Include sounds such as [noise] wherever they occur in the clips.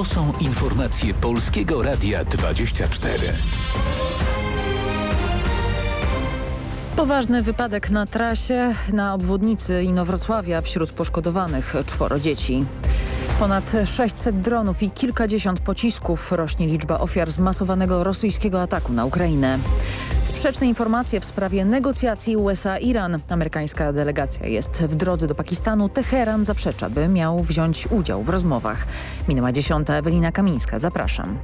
To są informacje Polskiego Radia 24. Poważny wypadek na trasie na obwodnicy Inowrocławia wśród poszkodowanych czworo dzieci. Ponad 600 dronów i kilkadziesiąt pocisków rośnie liczba ofiar zmasowanego rosyjskiego ataku na Ukrainę. Sprzeczne informacje w sprawie negocjacji USA-Iran. Amerykańska delegacja jest w drodze do Pakistanu. Teheran zaprzecza, by miał wziąć udział w rozmowach. Minęła dziesiąta. Ewelina Kamińska. Zapraszam.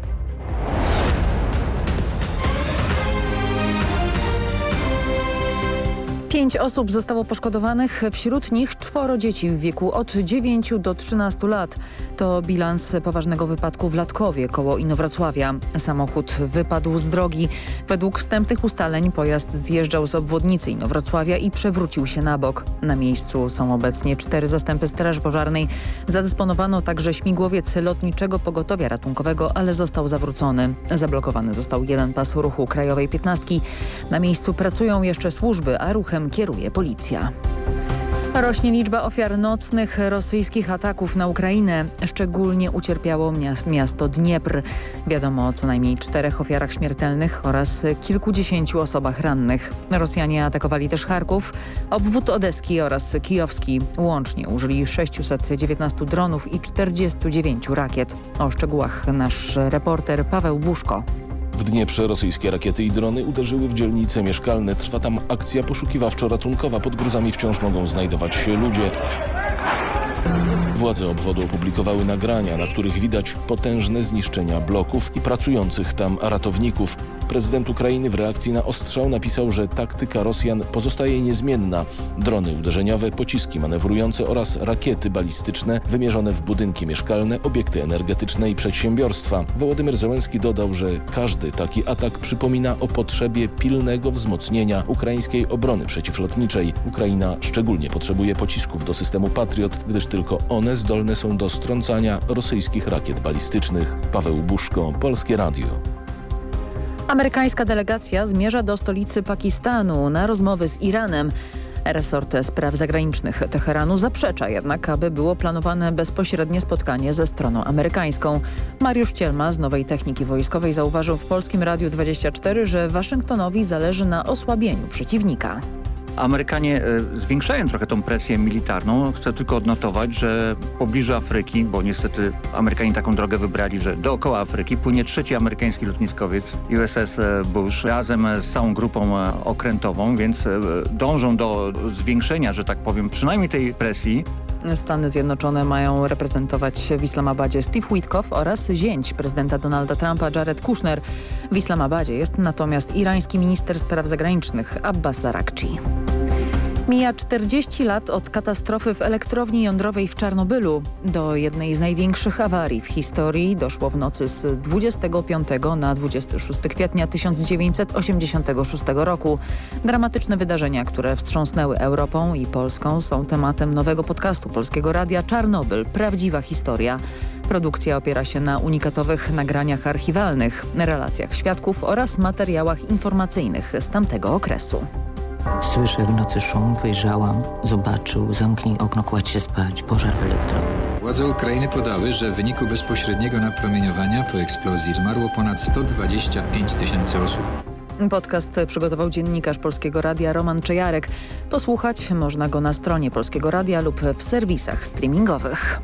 Pięć osób zostało poszkodowanych, wśród nich czworo dzieci w wieku od 9 do 13 lat. To bilans poważnego wypadku w Latkowie koło Inowrocławia. Samochód wypadł z drogi. Według wstępnych ustaleń pojazd zjeżdżał z obwodnicy Inowrocławia i przewrócił się na bok. Na miejscu są obecnie cztery zastępy Straży Pożarnej. Zadysponowano także śmigłowiec lotniczego pogotowia ratunkowego, ale został zawrócony. Zablokowany został jeden pas ruchu Krajowej 15. Na miejscu pracują jeszcze służby, a ruchem kieruje policja. Rośnie liczba ofiar nocnych rosyjskich ataków na Ukrainę. Szczególnie ucierpiało miasto Dniepr. Wiadomo o co najmniej czterech ofiarach śmiertelnych oraz kilkudziesięciu osobach rannych. Rosjanie atakowali też Charków, obwód odeski oraz kijowski. Łącznie użyli 619 dronów i 49 rakiet. O szczegółach nasz reporter Paweł Buszko. W Dnieprze rosyjskie rakiety i drony uderzyły w dzielnice mieszkalne. Trwa tam akcja poszukiwawczo-ratunkowa. Pod gruzami wciąż mogą znajdować się ludzie. Władze obwodu opublikowały nagrania, na których widać potężne zniszczenia bloków i pracujących tam ratowników. Prezydent Ukrainy w reakcji na ostrzał napisał, że taktyka Rosjan pozostaje niezmienna. Drony uderzeniowe, pociski manewrujące oraz rakiety balistyczne wymierzone w budynki mieszkalne, obiekty energetyczne i przedsiębiorstwa. Wołodymyr Zełenski dodał, że każdy taki atak przypomina o potrzebie pilnego wzmocnienia ukraińskiej obrony przeciwlotniczej. Ukraina szczególnie potrzebuje pocisków do systemu Patriot, gdyż tylko one zdolne są do strącania rosyjskich rakiet balistycznych. Paweł Buszko, Polskie Radio. Amerykańska delegacja zmierza do stolicy Pakistanu na rozmowy z Iranem. Resort Spraw Zagranicznych Teheranu zaprzecza jednak, aby było planowane bezpośrednie spotkanie ze stroną amerykańską. Mariusz Cielma z Nowej Techniki Wojskowej zauważył w Polskim Radiu 24, że Waszyngtonowi zależy na osłabieniu przeciwnika. Amerykanie e, zwiększają trochę tą presję militarną. Chcę tylko odnotować, że w pobliżu Afryki, bo niestety Amerykanie taką drogę wybrali, że dookoła Afryki płynie trzeci amerykański lotniskowiec USS e, Bush razem z całą grupą e, okrętową, więc dążą do zwiększenia, że tak powiem, przynajmniej tej presji. Stany Zjednoczone mają reprezentować w Islamabadzie Steve Witkow oraz zięć prezydenta Donalda Trumpa Jared Kushner. W Islamabadzie jest natomiast irański minister spraw zagranicznych Abbas Arakci. Mija 40 lat od katastrofy w elektrowni jądrowej w Czarnobylu. Do jednej z największych awarii w historii doszło w nocy z 25 na 26 kwietnia 1986 roku. Dramatyczne wydarzenia, które wstrząsnęły Europą i Polską są tematem nowego podcastu Polskiego Radia Czarnobyl. Prawdziwa historia. Produkcja opiera się na unikatowych nagraniach archiwalnych, relacjach świadków oraz materiałach informacyjnych z tamtego okresu. Słyszę w nocy szum, wyjrzałam, zobaczył, zamknij okno, kładź się spać, pożar w elektrowni. Władze Ukrainy podały, że w wyniku bezpośredniego napromieniowania po eksplozji zmarło ponad 125 tysięcy osób. Podcast przygotował dziennikarz Polskiego Radia Roman Czejarek. Posłuchać można go na stronie Polskiego Radia lub w serwisach streamingowych.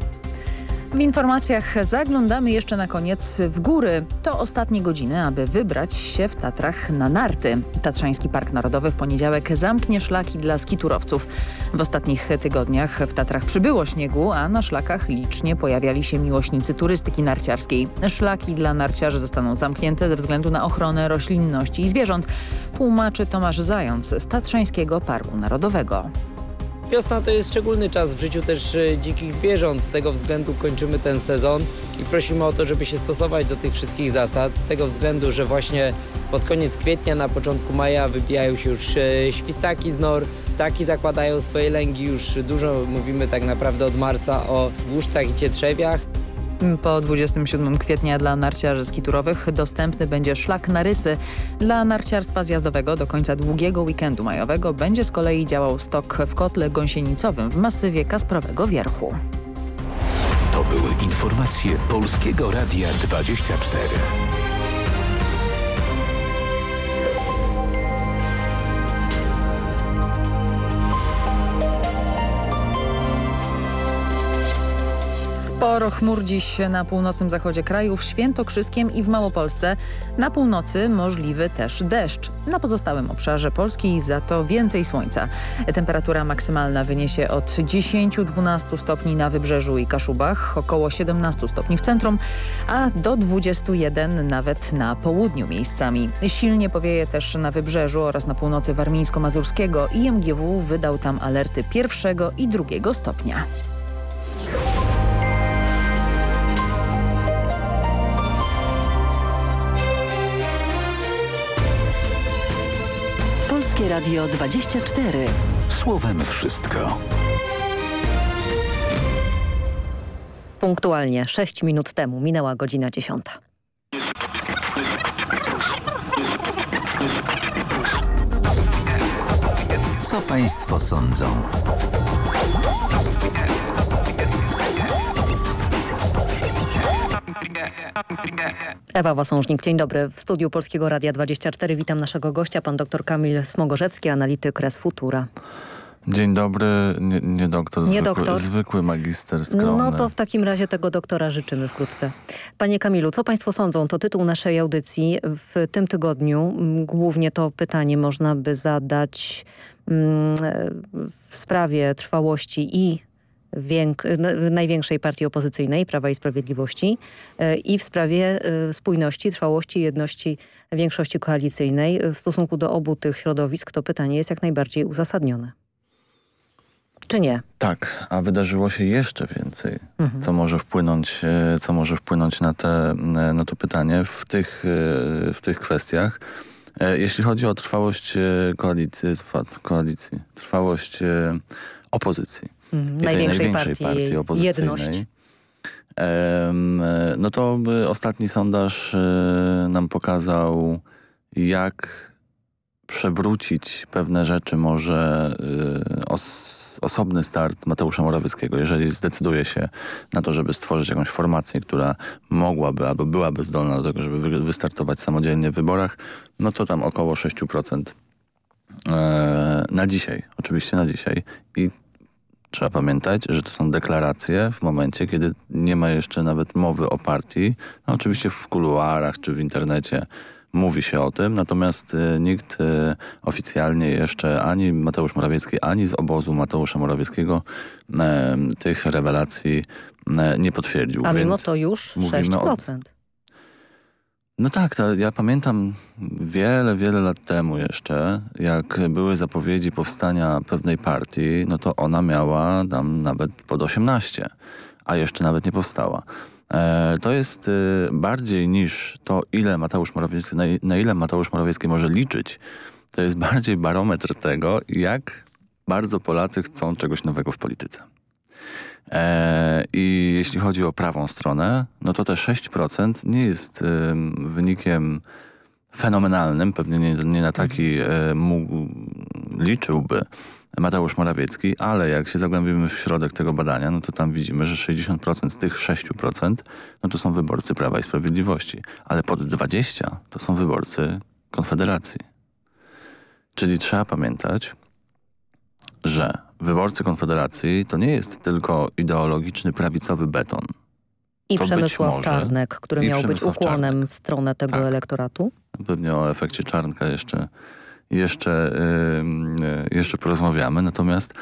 W informacjach zaglądamy jeszcze na koniec w góry. To ostatnie godziny, aby wybrać się w Tatrach na narty. Tatrzański Park Narodowy w poniedziałek zamknie szlaki dla skiturowców. W ostatnich tygodniach w Tatrach przybyło śniegu, a na szlakach licznie pojawiali się miłośnicy turystyki narciarskiej. Szlaki dla narciarzy zostaną zamknięte ze względu na ochronę roślinności i zwierząt, tłumaczy Tomasz Zając z Tatrzańskiego Parku Narodowego. Wiosna to jest szczególny czas w życiu też e, dzikich zwierząt. Z tego względu kończymy ten sezon i prosimy o to, żeby się stosować do tych wszystkich zasad. Z tego względu, że właśnie pod koniec kwietnia, na początku maja wybijają się już e, świstaki z nor. Ptaki zakładają swoje lęgi już dużo, mówimy tak naprawdę od marca o głuszcach i cietrzewiach. Po 27 kwietnia dla narciarzy skiturowych dostępny będzie szlak na rysy. Dla narciarstwa zjazdowego do końca długiego weekendu majowego będzie z kolei działał stok w kotle gąsienicowym w masywie Kasprowego Wierchu. To były informacje Polskiego Radia 24. Sporo chmur dziś na północnym zachodzie kraju, w Świętokrzyskiem i w Małopolsce. Na północy możliwy też deszcz. Na pozostałym obszarze Polski za to więcej słońca. Temperatura maksymalna wyniesie od 10-12 stopni na Wybrzeżu i Kaszubach, około 17 stopni w centrum, a do 21 nawet na południu miejscami. Silnie powieje też na Wybrzeżu oraz na północy warmińsko-mazurskiego. IMGW wydał tam alerty pierwszego i drugiego stopnia. Radio 24. Słowem wszystko. Punktualnie 6 minut temu minęła godzina 10. Co państwo sądzą? Ewa Wasążnik, dzień dobry. W studiu Polskiego Radia 24 witam naszego gościa, pan dr Kamil Smogorzewski, analityk Res Futura. Dzień dobry, nie, nie doktor, Nie zwykły, doktor. zwykły magister skromny. No to w takim razie tego doktora życzymy wkrótce. Panie Kamilu, co państwo sądzą? To tytuł naszej audycji. W tym tygodniu mm, głównie to pytanie można by zadać mm, w sprawie trwałości i największej partii opozycyjnej, Prawa i Sprawiedliwości e, i w sprawie e, spójności, trwałości i jedności większości koalicyjnej. W stosunku do obu tych środowisk to pytanie jest jak najbardziej uzasadnione. Czy nie? Tak, a wydarzyło się jeszcze więcej, Mhm. co może wpłynąć, e, co może wpłynąć na, te, e, na to pytanie w tych, e, w tych kwestiach. E, Jeśli chodzi o trwałość e, koalicji, koalicji trwałość e, opozycji Mhm. tej Największej największej partii, partii, opozycyjnej, jedność. e, no to by ostatni sondaż e, nam pokazał, jak przewrócić pewne rzeczy może y, os, osobny start Mateusza Morawieckiego, jeżeli zdecyduje się na to, żeby stworzyć jakąś formację, która mogłaby albo byłaby zdolna do tego, żeby wy, wystartować samodzielnie w wyborach, no to tam około 6% e, na dzisiaj, oczywiście na dzisiaj i Trzeba pamiętać, że to są deklaracje w momencie, kiedy nie ma jeszcze nawet mowy o partii. No, oczywiście w kuluarach czy w internecie mówi się o tym, natomiast e, nikt e, oficjalnie jeszcze ani Mateusz Morawiecki, ani z obozu Mateusza Morawieckiego e, tych rewelacji nie potwierdził. A mimo Więc to już mówimy o- 6%. No tak, to ja pamiętam wiele, wiele lat temu jeszcze, jak były zapowiedzi powstania pewnej partii, no to ona miała tam nawet pod 18, a jeszcze nawet nie powstała. E, to jest e, bardziej niż to, ile Mateusz Morawiecki, na ile Mateusz Morawiecki może liczyć, to jest bardziej barometr tego, jak bardzo Polacy chcą czegoś nowego w polityce. E, I jeśli chodzi o prawą stronę, no to te 6% nie jest wynikiem fenomenalnym, pewnie nie, nie na taki e, mógł, liczyłby Mateusz Morawiecki, ale jak się zagłębimy w środek tego badania, no to tam widzimy, że 60% z tych 6% no to są wyborcy Prawa i Sprawiedliwości, ale pod 20% to są wyborcy Konfederacji. Czyli trzeba pamiętać, że wyborcy Konfederacji to nie jest tylko ideologiczny prawicowy beton. I To Przemysław może. Czarnek, który miał być ukłonem Czarnek. w stronę tego Tak. elektoratu. Pewnie o efekcie Czarnka jeszcze, jeszcze, ym, y, jeszcze porozmawiamy. Natomiast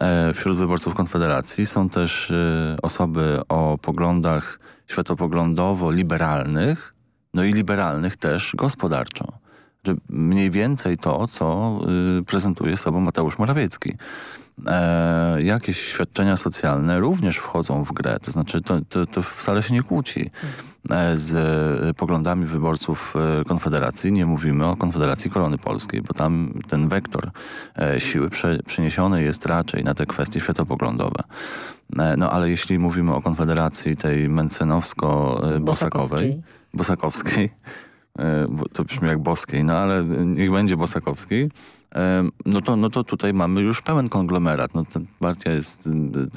e, wśród wyborców Konfederacji są też y, osoby o poglądach światopoglądowo-liberalnych, no i liberalnych też gospodarczo. Że mniej więcej to, co y, prezentuje sobą Mateusz Morawiecki. E, jakieś świadczenia socjalne również wchodzą w grę. To znaczy to, to, to wcale się nie kłóci e, z e, poglądami wyborców e, Konfederacji. Nie mówimy o Konfederacji Korony Polskiej, bo tam ten wektor siły prze, przeniesiony jest raczej na te kwestie światopoglądowe. No ale jeśli mówimy o Konfederacji tej mencenowsko-bosakowej, Bosakowskiej. bosakowskiej, bo to brzmi jak boskiej, no ale niech będzie bosakowskiej, no to, no to tutaj mamy już pełen konglomerat. No, ta partia jest,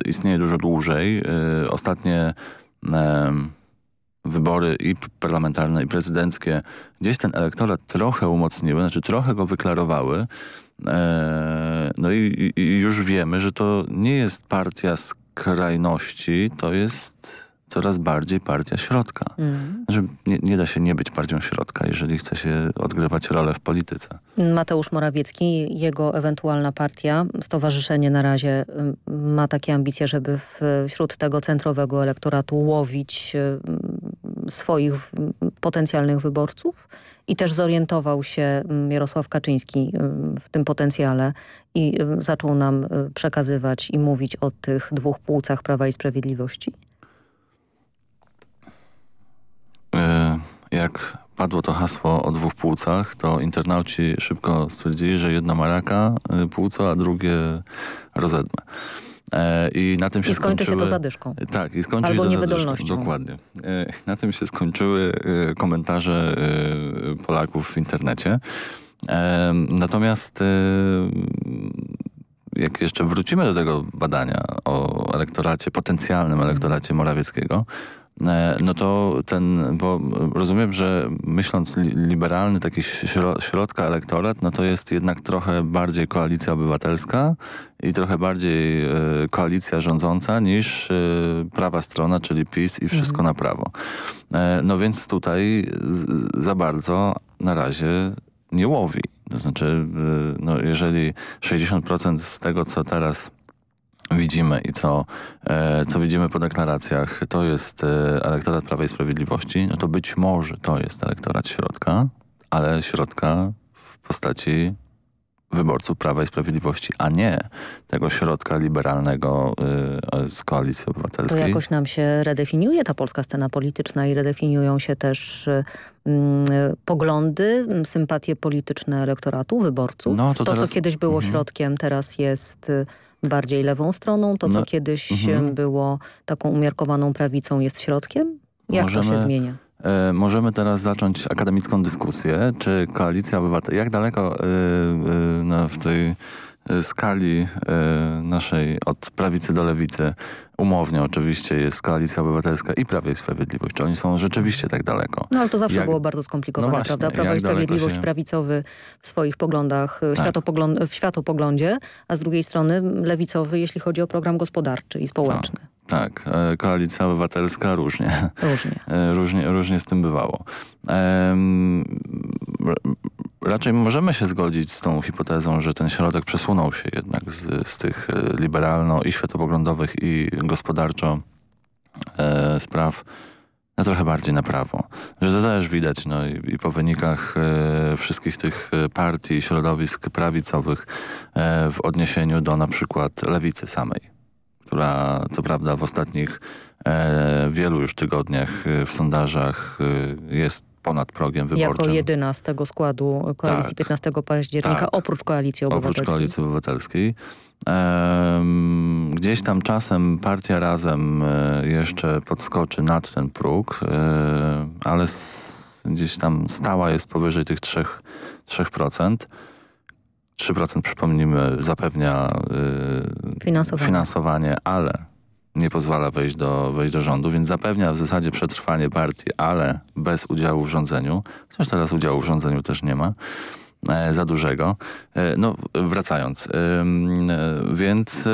istnieje dużo dłużej. Ostatnie wybory i parlamentarne, i prezydenckie gdzieś ten elektorat trochę umocniły, znaczy trochę go wyklarowały. No i, i już wiemy, że to nie jest partia skrajności, to jest coraz bardziej partia środka. Mm. Że nie, nie, da się nie być partią środka, jeżeli chce się odgrywać rolę w polityce. Mateusz Morawiecki, jego ewentualna partia, stowarzyszenie na razie ma takie ambicje, żeby wśród tego centrowego elektoratu łowić swoich potencjalnych wyborców i też zorientował się Jarosław Kaczyński w tym potencjale i zaczął nam przekazywać i mówić o tych dwóch płucach Prawa i Sprawiedliwości? E, jak padło to hasło o dwóch płucach, to internauci szybko stwierdzili, że jedno ma raka e, płuco, a drugie rozedmę. E, I na tym się I skończy skończyły... się to zadyszką. Tak, i skończy Albo się to niewydolnością. Zadyszką. Dokładnie. Na tym się skończyły komentarze Polaków w internecie. Natomiast jak jeszcze wrócimy do tego badania o elektoracie, potencjalnym elektoracie Morawieckiego, E, no to ten, bo rozumiem, że myśląc liberalny taki środka elektorat, no to jest jednak trochę bardziej koalicja obywatelska i trochę bardziej e, koalicja rządząca niż e, prawa strona, czyli PiS i wszystko mhm. na prawo. No więc tutaj za bardzo na razie nie łowi. To znaczy, no jeżeli 60% z tego, co teraz widzimy i co, e, co widzimy po deklaracjach, to jest e, elektorat Prawa i Sprawiedliwości, no to być może to jest elektorat środka, ale środka w postaci wyborców Prawa i Sprawiedliwości, a nie tego środka liberalnego y, z Koalicji Obywatelskiej. To jakoś nam się redefiniuje ta polska scena polityczna i redefiniują się też y, y, poglądy, sympatie polityczne elektoratu, wyborców. No, to, to teraz... co kiedyś było mhm. środkiem, teraz jest bardziej lewą stroną? To, co no, kiedyś mhm. było taką umiarkowaną prawicą jest środkiem? Jak Możemy... to się zmienia? E, możemy teraz zacząć akademicką dyskusję, czy koalicja obywatelska, jak daleko e, e, w tej skali naszej od prawicy do lewicy umownie oczywiście jest Koalicja Obywatelska i Prawo i Sprawiedliwość. Czy oni są rzeczywiście tak daleko? No ale to zawsze jak... było bardzo skomplikowane, no właśnie, prawda? Prawo i Sprawiedliwość się... prawicowy w swoich poglądach, tak. światopogląd w światopoglądzie, a z drugiej strony lewicowy, jeśli chodzi o program gospodarczy i społeczny. Tak, tak. Koalicja Obywatelska różnie. Różnie. E, różnie, różnie z tym bywało. Um, raczej możemy się zgodzić z tą hipotezą, że ten środek przesunął się jednak z, z tych e, liberalno i światopoglądowych i gospodarczo e, spraw na trochę bardziej na prawo. Że to też widać no, i, i po wynikach e, wszystkich tych e, partii, środowisk prawicowych e, w odniesieniu do na przykład lewicy samej, która co prawda w ostatnich e, wielu już tygodniach w sondażach jest ponad progiem wyborczym. Jako jedyna z tego składu koalicji tak, 15 października, tak, oprócz koalicji obywatelskiej. Oprócz koalicji obywatelskiej. gdzieś tam czasem partia razem e, jeszcze podskoczy nad ten próg, e, ale gdzieś tam stała jest powyżej tych 3%. 3%. 3% przypomnijmy zapewnia y, finansowanie. finansowanie, ale nie pozwala wejść do, wejść do rządu, więc zapewnia w zasadzie przetrwanie partii, ale bez udziału w rządzeniu. Chociaż teraz udziału w rządzeniu też nie ma e, za dużego. E, no wracając, e, więc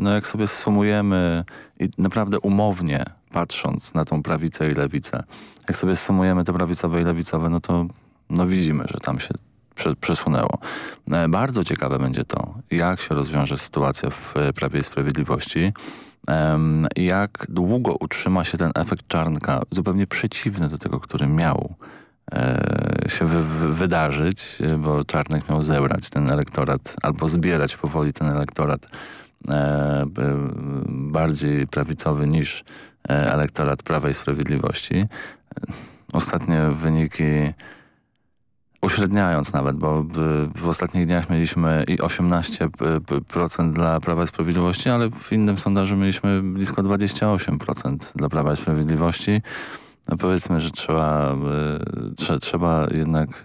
no jak sobie sumujemy i naprawdę umownie patrząc na tą prawicę i lewicę, jak sobie sumujemy te prawicowe i lewicowe, no to no widzimy, że tam się przesunęło. Bardzo ciekawe będzie to, jak się rozwiąże sytuacja w Prawie i Sprawiedliwości, jak długo utrzyma się ten efekt czarnka, zupełnie przeciwny do tego, który miał e, się wy wydarzyć, bo Czarnek miał zebrać ten elektorat, albo zbierać powoli ten elektorat e, bardziej prawicowy niż e, elektorat Prawa i Sprawiedliwości. Ostatnie wyniki uśredniając nawet, bo w ostatnich dniach mieliśmy i 18% dla Prawa i Sprawiedliwości, ale w innym sondażu mieliśmy blisko 28% dla Prawa i Sprawiedliwości. No powiedzmy, że trzeba, e, trze, trzeba jednak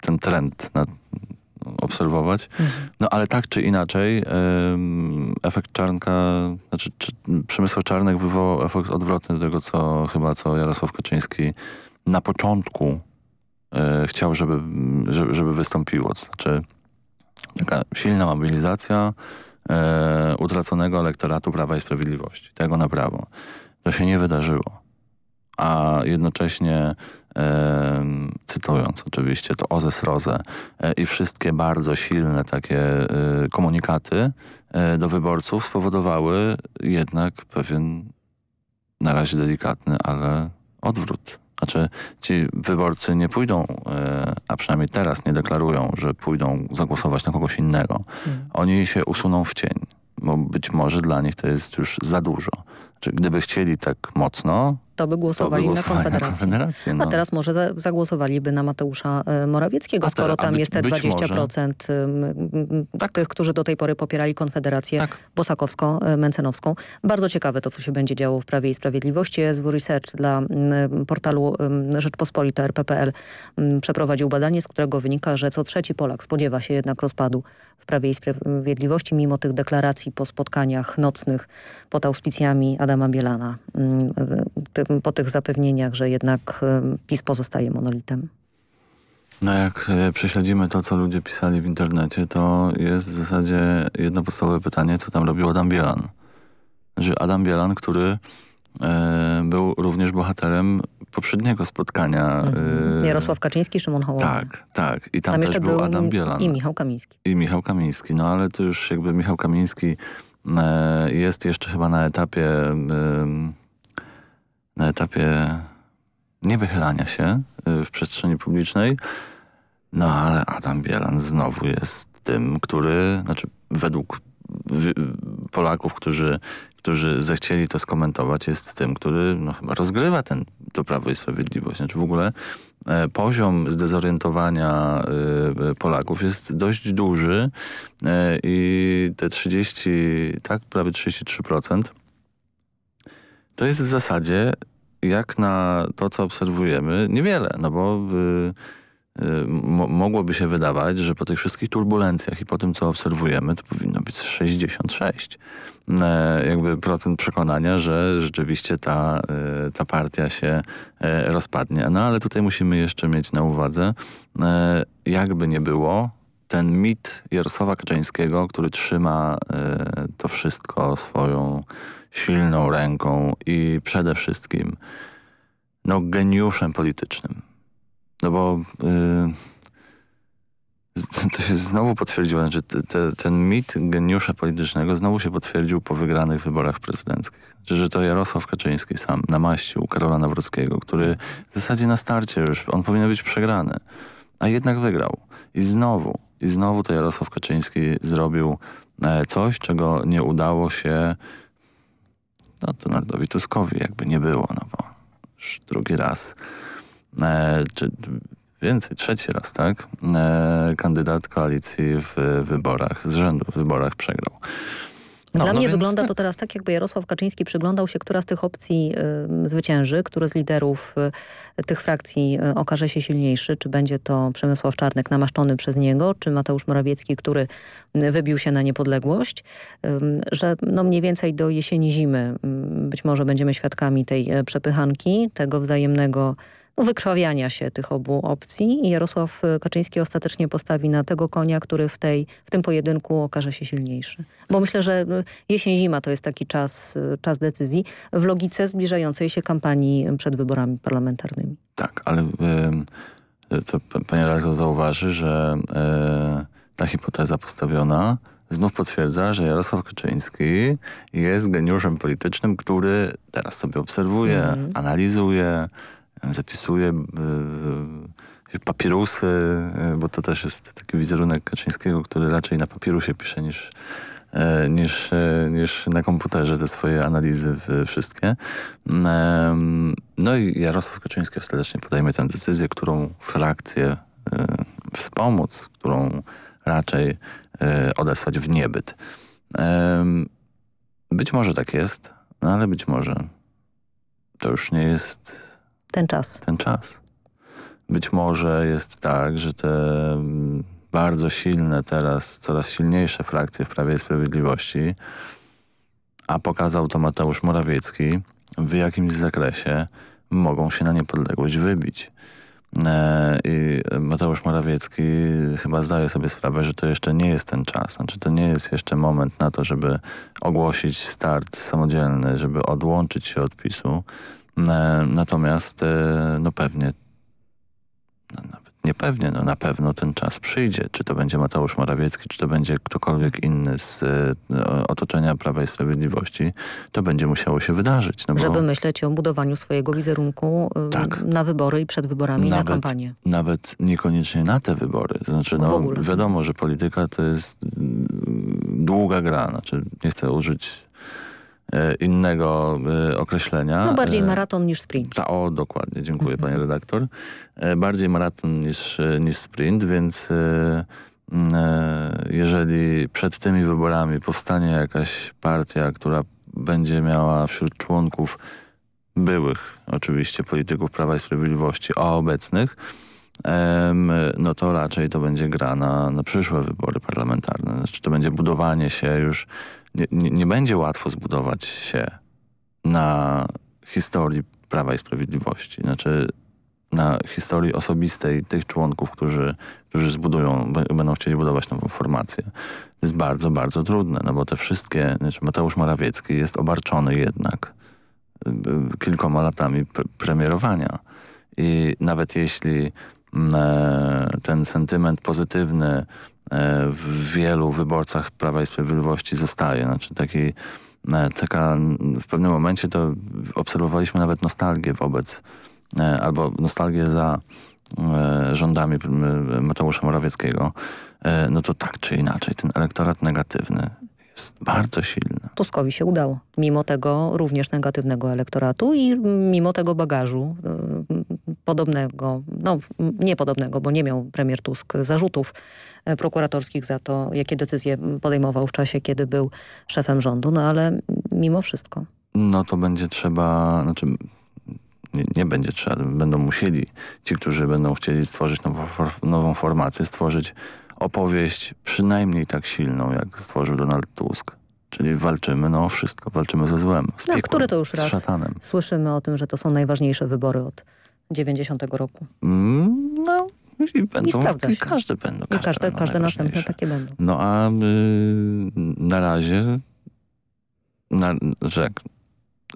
ten trend na, obserwować. Mhm. No ale tak czy inaczej efekt Czarnka, znaczy czy, Przemysław Czarnek wywołał efekt odwrotny do tego, co chyba co Jarosław Kaczyński na początku chciał, żeby, żeby, wystąpiło. To znaczy taka silna mobilizacja e, utraconego elektoratu Prawa i Sprawiedliwości. Tego na prawo. To się nie wydarzyło. A jednocześnie e, cytując oczywiście to Ozes Rozę e, i wszystkie bardzo silne takie e, komunikaty e, do wyborców spowodowały jednak pewien na razie delikatny, ale odwrót znaczy ci wyborcy nie pójdą, e, a przynajmniej teraz nie deklarują, że pójdą zagłosować na kogoś innego. Hmm. Oni się usuną w cień, bo być może dla nich to jest już za dużo. Znaczy, gdyby chcieli tak mocno, to by głosowali, to by głosowali na Konfederację. Na konfederację no. A teraz może za, zagłosowaliby na Mateusza e, Morawieckiego, te, skoro tam jest te 20% może... tak. tych, którzy do tej pory popierali Konfederację tak. Bosakowską-Mencenowską. Bardzo ciekawe to, co się będzie działo w Prawie i Sprawiedliwości. SW Research dla portalu Rzeczpospolita RPPL przeprowadził badanie, z którego wynika, że co trzeci Polak spodziewa się jednak rozpadu w Prawie i Sprawiedliwości, mimo tych deklaracji po spotkaniach nocnych pod auspicjami Adama Bielana po tych zapewnieniach, że jednak PiS pozostaje monolitem? No jak e, prześledzimy to, co ludzie pisali w internecie, to jest w zasadzie jedno podstawowe pytanie, co tam robił Adam Bielan. Że Adam Bielan, który e, był również bohaterem poprzedniego spotkania. Mhm. E, Jarosław Kaczyński, Szymon Hołownia. Tak, tak. I tam, tam też był Adam Bielan. I Michał Kamiński. I Michał Kamiński. No ale to już jakby Michał Kamiński e, jest jeszcze chyba na etapie na etapie niewychylania się y, w przestrzeni publicznej. No ale Adam Bielan znowu jest tym, który, znaczy według Polaków, którzy, którzy zechcieli to skomentować, jest tym, który no, chyba rozgrywa ten, to Prawo i Sprawiedliwość. Znaczy w ogóle e, poziom zdezorientowania e, Polaków jest dość duży e, i te 30, tak, prawie 33% to jest w zasadzie jak na to, co obserwujemy, niewiele, no bo y, y, mogłoby się wydawać, że po tych wszystkich turbulencjach i po tym, co obserwujemy, to powinno być 66. E, jakby procent przekonania, że rzeczywiście ta, y, ta partia się e, rozpadnie. No ale tutaj musimy jeszcze mieć na uwadze, e, jakby nie było, ten mit Jarosława Kaczyńskiego, który trzyma to wszystko swoją silną ręką i przede wszystkim no, geniuszem politycznym. No bo yy, to się znowu potwierdziło, znaczy te, te, ten mit geniusza politycznego znowu się potwierdził po wygranych wyborach prezydenckich. Że, że to Jarosław Kaczyński sam namaścił Karola Nawrockiego, który w zasadzie na starcie już, on powinien być przegrany, a jednak wygrał. I znowu, i znowu to Jarosław Kaczyński zrobił e, coś, czego nie udało się no, Donaldowi Tuskowi jakby nie było, no bo już drugi raz, e, czy więcej, trzeci raz, tak? E, kandydat koalicji w wyborach, z rzędu w wyborach przegrał. No, Dla no mnie wygląda tak. to teraz tak, jakby Jarosław Kaczyński przyglądał się, która z tych opcji y, zwycięży, który z liderów y, tych frakcji y, okaże się silniejszy, czy będzie to Przemysław Czarnek namaszczony przez niego, czy Mateusz Morawiecki, który wybił się na niepodległość, że no mniej więcej do jesieni, zimy być może będziemy świadkami tej e, przepychanki, tego wzajemnego wykrwawiania się tych obu opcji i Jarosław Kaczyński ostatecznie postawi na tego konia, który w, tej, w tym pojedynku okaże się silniejszy. Bo myślę, że jesień-zima to jest taki czas, czas decyzji w logice zbliżającej się kampanii przed wyborami parlamentarnymi. Tak, ale y, to pani redaktor zauważy, że y, ta hipoteza postawiona znów potwierdza, że Jarosław Kaczyński jest geniuszem politycznym, który teraz sobie obserwuje, mm. analizuje, zapisuje y, papirusy, y, bo to też jest taki wizerunek Kaczyńskiego, który raczej na papirusie pisze niż, e, niż, e, niż na komputerze te swoje analizy wszystkie. No i Jarosław Kaczyński ostatecznie podejmie tę decyzję, którą frakcję e, wspomóc, którą raczej odesłać w niebyt. Być może tak jest, no ale być może to już nie jest ten czas. Ten czas. Być może jest tak, że te mm, bardzo silne teraz, coraz silniejsze frakcje w Prawie i Sprawiedliwości, a pokazał to Mateusz Morawiecki, w jakimś zakresie mogą się na niepodległość wybić. E, I Mateusz Morawiecki chyba zdaje sobie sprawę, że to jeszcze nie jest ten czas. Znaczy to nie jest jeszcze moment na to, żeby ogłosić start samodzielny, żeby odłączyć się od PiSu. E, natomiast e, no pewnie no, nawet niepewnie, no na pewno ten czas przyjdzie. Czy to będzie Mateusz Morawiecki, czy to będzie ktokolwiek inny z y, otoczenia Prawa i Sprawiedliwości, to będzie musiało się wydarzyć. No Żeby myśleć o budowaniu swojego wizerunku tak. na wybory i przed wyborami nawet, na kampanię. Nawet niekoniecznie na te wybory. Znaczy, no, wiadomo, że polityka to jest y, długa gra. Znaczy, nie chcę użyć E, innego e, określenia. No bardziej e, maraton niż sprint. O, dokładnie. Dziękuję mhm. panie redaktor. Bardziej maraton niż, niż sprint, więc jeżeli przed tymi wyborami powstanie jakaś partia, która będzie miała wśród członków byłych oczywiście polityków Prawa i Sprawiedliwości, a obecnych, no to raczej to będzie gra na, na przyszłe wybory parlamentarne. Znaczy to będzie budowanie się już nie, nie, będzie łatwo zbudować się na historii Prawa i Sprawiedliwości. Znaczy na historii osobistej tych członków, którzy, którzy zbudują, będą chcieli budować nową formację. To jest bardzo, bardzo trudne, no bo te wszystkie, znaczy Mateusz Morawiecki jest obarczony jednak y, kilkoma latami premierowania. I nawet jeśli mm, e, ten sentyment pozytywny w wielu wyborcach Prawa i Sprawiedliwości zostaje. Znaczy taki, e, taka, w pewnym momencie to obserwowaliśmy nawet nostalgię wobec, e, albo nostalgię za rządami Mateusza Morawieckiego, no to tak czy inaczej ten elektorat negatywny jest bardzo silny. Tuskowi się udało. Mimo tego również negatywnego elektoratu i mimo tego bagażu podobnego, no niepodobnego, bo nie miał premier Tusk zarzutów e, prokuratorskich za to, jakie decyzje podejmował w czasie, kiedy był szefem rządu, no ale mimo wszystko. No to będzie trzeba, znaczy nie, nie, będzie trzeba, będą musieli ci, którzy będą chcieli stworzyć nową, nową formację, stworzyć opowieść przynajmniej tak silną, jak stworzył Donald Tusk. Czyli walczymy no o wszystko, walczymy ze złem, z piekłem, no, który to już raz szatanem. Słyszymy o tym, że to są najważniejsze wybory od 90 roku. Mm, no, i będą, I i każde będą. Każde, I każde, każde następne takie będą. No a y, na razie, na, że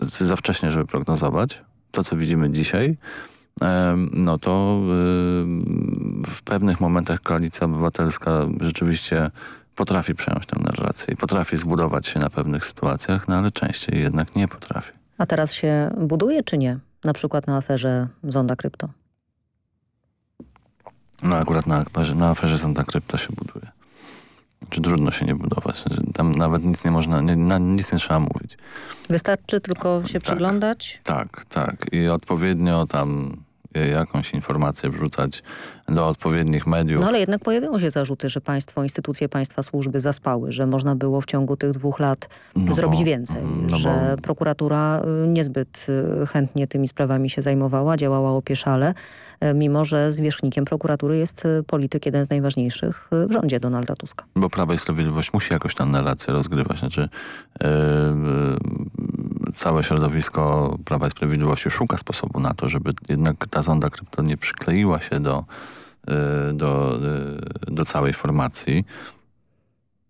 za wcześnie, żeby prognozować, to co widzimy dzisiaj, no to y, w pewnych momentach koalicja obywatelska rzeczywiście potrafi przejąć tę narrację i potrafi zbudować się na pewnych sytuacjach, no ale częściej jednak nie potrafi. A teraz się buduje czy nie? Na przykład na aferze Zonda Krypto. No akurat na, na aferze Zonda Krypto się buduje. Czy trudno się nie budować? Tam nawet nic nie można, nie, na nic nie trzeba mówić. Wystarczy tylko się tak, przyglądać? Tak, tak. I odpowiednio tam jakąś informację wrzucać do odpowiednich mediów. No ale jednak pojawiają się zarzuty, że państwo, instytucje państwa, służby zaspały, że można było w ciągu tych dwóch lat no zrobić bo, więcej, no że bo... prokuratura y, niezbyt y, chętnie tymi sprawami się zajmowała, działała opieszale, mimo że zwierzchnikiem prokuratury jest polityk, jeden z najważniejszych w rządzie Donalda Tuska. Bo Prawo i Sprawiedliwość musi jakoś tę narrację rozgrywać. Znaczy yy, yy, całe środowisko Prawa i Sprawiedliwości szuka sposobu na to, żeby jednak ta zonda krypto nie przykleiła się do Y, do, y, do całej formacji.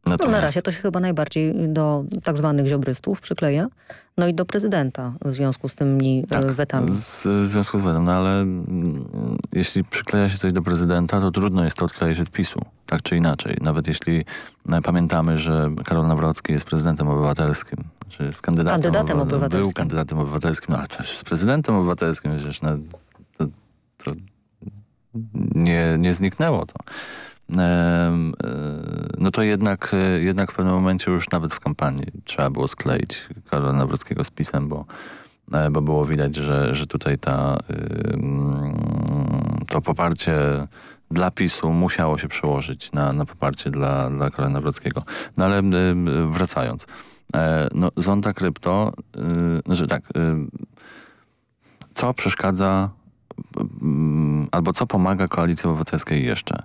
Natomiast... No na razie to się chyba najbardziej do tak zwanych ziobrystów przykleja, no i do prezydenta w związku z tymi y, tak, wetami. Z, w związku z wetem, no ale mm, jeśli przykleja się coś do prezydenta, to trudno jest to odkleić od PiSu, tak czy inaczej. Nawet jeśli no, pamiętamy, że Karol Nawrocki jest prezydentem obywatelskim, czy jest kandydatem, kandydatem obywatelskim. Był kandydatem obywatelskim, no ale też z prezydentem obywatelskim, przecież no, to, to nie, nie zniknęło to. E, no to jednak, e, jednak w pewnym momencie już nawet w kampanii trzeba było skleić Karola Nawrockiego z pisem, bo, e, bo było widać, że, że tutaj ta, to poparcie dla PiSu musiało się przełożyć na, na poparcie dla, dla Karola Nawrockiego. No ale wracając. No, zonda krypto, że tak, co przeszkadza albo co pomaga Koalicji Obywatelskiej jeszcze?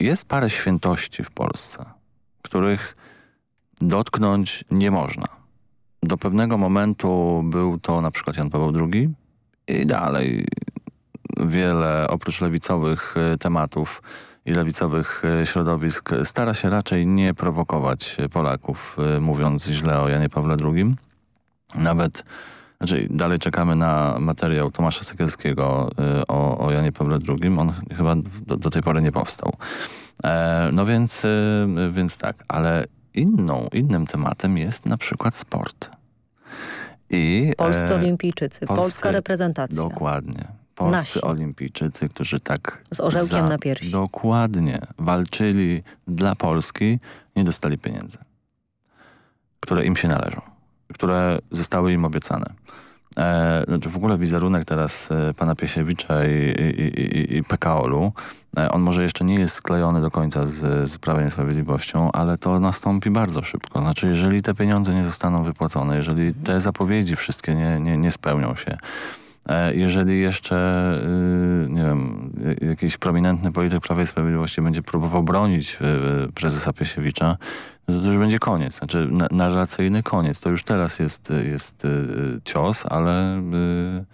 Jest parę świętości w Polsce, których dotknąć nie można. Do pewnego momentu był to na przykład Jan Paweł II i dalej wiele oprócz lewicowych e, tematów i lewicowych e, środowisk stara się raczej nie prowokować Polaków, e, mówiąc źle o Janie Pawle II. Nawet znaczy, dalej czekamy na materiał Tomasza Sekielskiego o, o Janie Pawle II. On chyba do, do tej pory nie powstał. E, no więc, więc tak, ale inną, innym tematem jest na przykład sport. I, Polscy e, olimpijczycy, polscy, polska reprezentacja. Dokładnie. Polscy Nasi. olimpijczycy, którzy tak... Z orzełkiem za, na piersi. Dokładnie. Walczyli dla Polski, nie dostali pieniędzy, które im się należą, które zostały im obiecane. E, znaczy w ogóle wizerunek teraz e, pana Piesiewicza i, i, i, i PKOL-u, e, on może jeszcze nie jest sklejony do końca z, z Prawem i Sprawiedliwością, ale to nastąpi bardzo szybko. Znaczy jeżeli te pieniądze nie zostaną wypłacone, jeżeli te zapowiedzi wszystkie nie, nie, nie spełnią się, e, jeżeli jeszcze, y, nie wiem, jakiś prominentny polityk Prawa i Sprawiedliwości będzie próbował bronić y, prezesa Piesiewicza, to już będzie koniec. Znaczy narracyjny koniec. To już teraz jest, jest y, cios, ale y,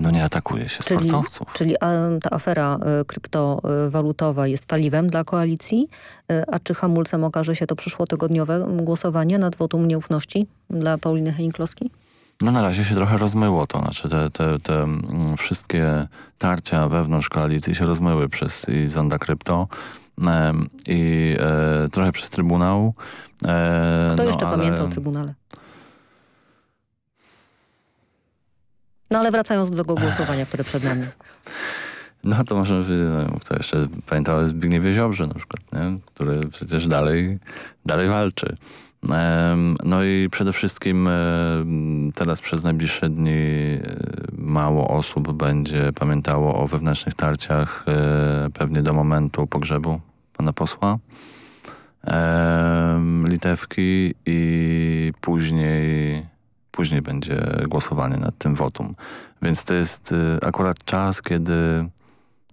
no nie atakuje się czyli, sportowców. Czyli ta afera y, kryptowalutowa jest paliwem dla koalicji, a czy hamulcem okaże się to przyszłotygodniowe głosowanie nad wotum nieufności dla Pauliny Henikloski? No na razie się trochę rozmyło to, znaczy te, te, te mm, wszystkie tarcia wewnątrz koalicji się rozmyły przez Zonda Krypto, i e, trochę przez Trybunał. E, Kto no, jeszcze ale... pamięta o Trybunale? No ale wracając do tego głosowania, które przed nami. No to może no, kto jeszcze pamiętał Zbigniewie Ziobrze na przykład, nie? który przecież dalej, dalej walczy. No i przede wszystkim teraz przez najbliższe dni e, mało osób będzie pamiętało o wewnętrznych tarciach e, pewnie do momentu pogrzebu pana posła litewki i później, później będzie głosowanie nad tym wotum. Więc to jest e, akurat czas, kiedy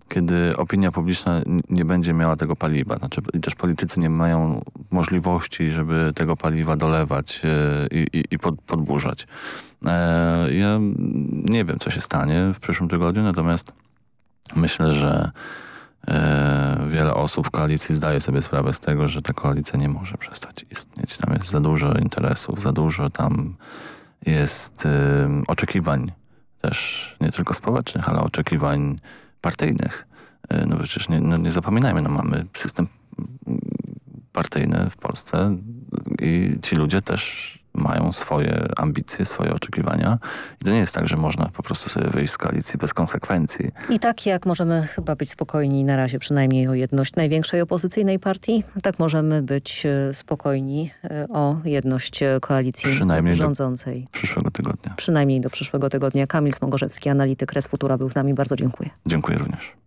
kiedy opinia publiczna nie będzie miała tego paliwa. Znaczy, I też politycy nie mają możliwości, żeby tego paliwa dolewać e, i, i, i pod, podburzać. E, ja nie wiem, co się stanie w przyszłym tygodniu, natomiast myślę, że wiele osób w koalicji zdaje sobie sprawę z tego, że ta koalicja nie może przestać istnieć. Tam jest za dużo interesów, za dużo tam jest oczekiwań też nie tylko społecznych, ale oczekiwań partyjnych. E, no przecież nie, no nie zapominajmy, no mamy system partyjny w Polsce i ci ludzie też mają swoje ambicje, swoje oczekiwania. I to nie jest tak, że można po prostu sobie wyjść z koalicji bez konsekwencji. I tak jak możemy chyba być spokojni na razie przynajmniej o jedność największej opozycyjnej partii, tak możemy być e, spokojni e, o jedność koalicji przynajmniej rządzącej. Do przyszłego tygodnia. Przynajmniej do przyszłego tygodnia. Kamil Smogorzewski, analityk Res Futura był z nami. Bardzo dziękuję. Dziękuję również.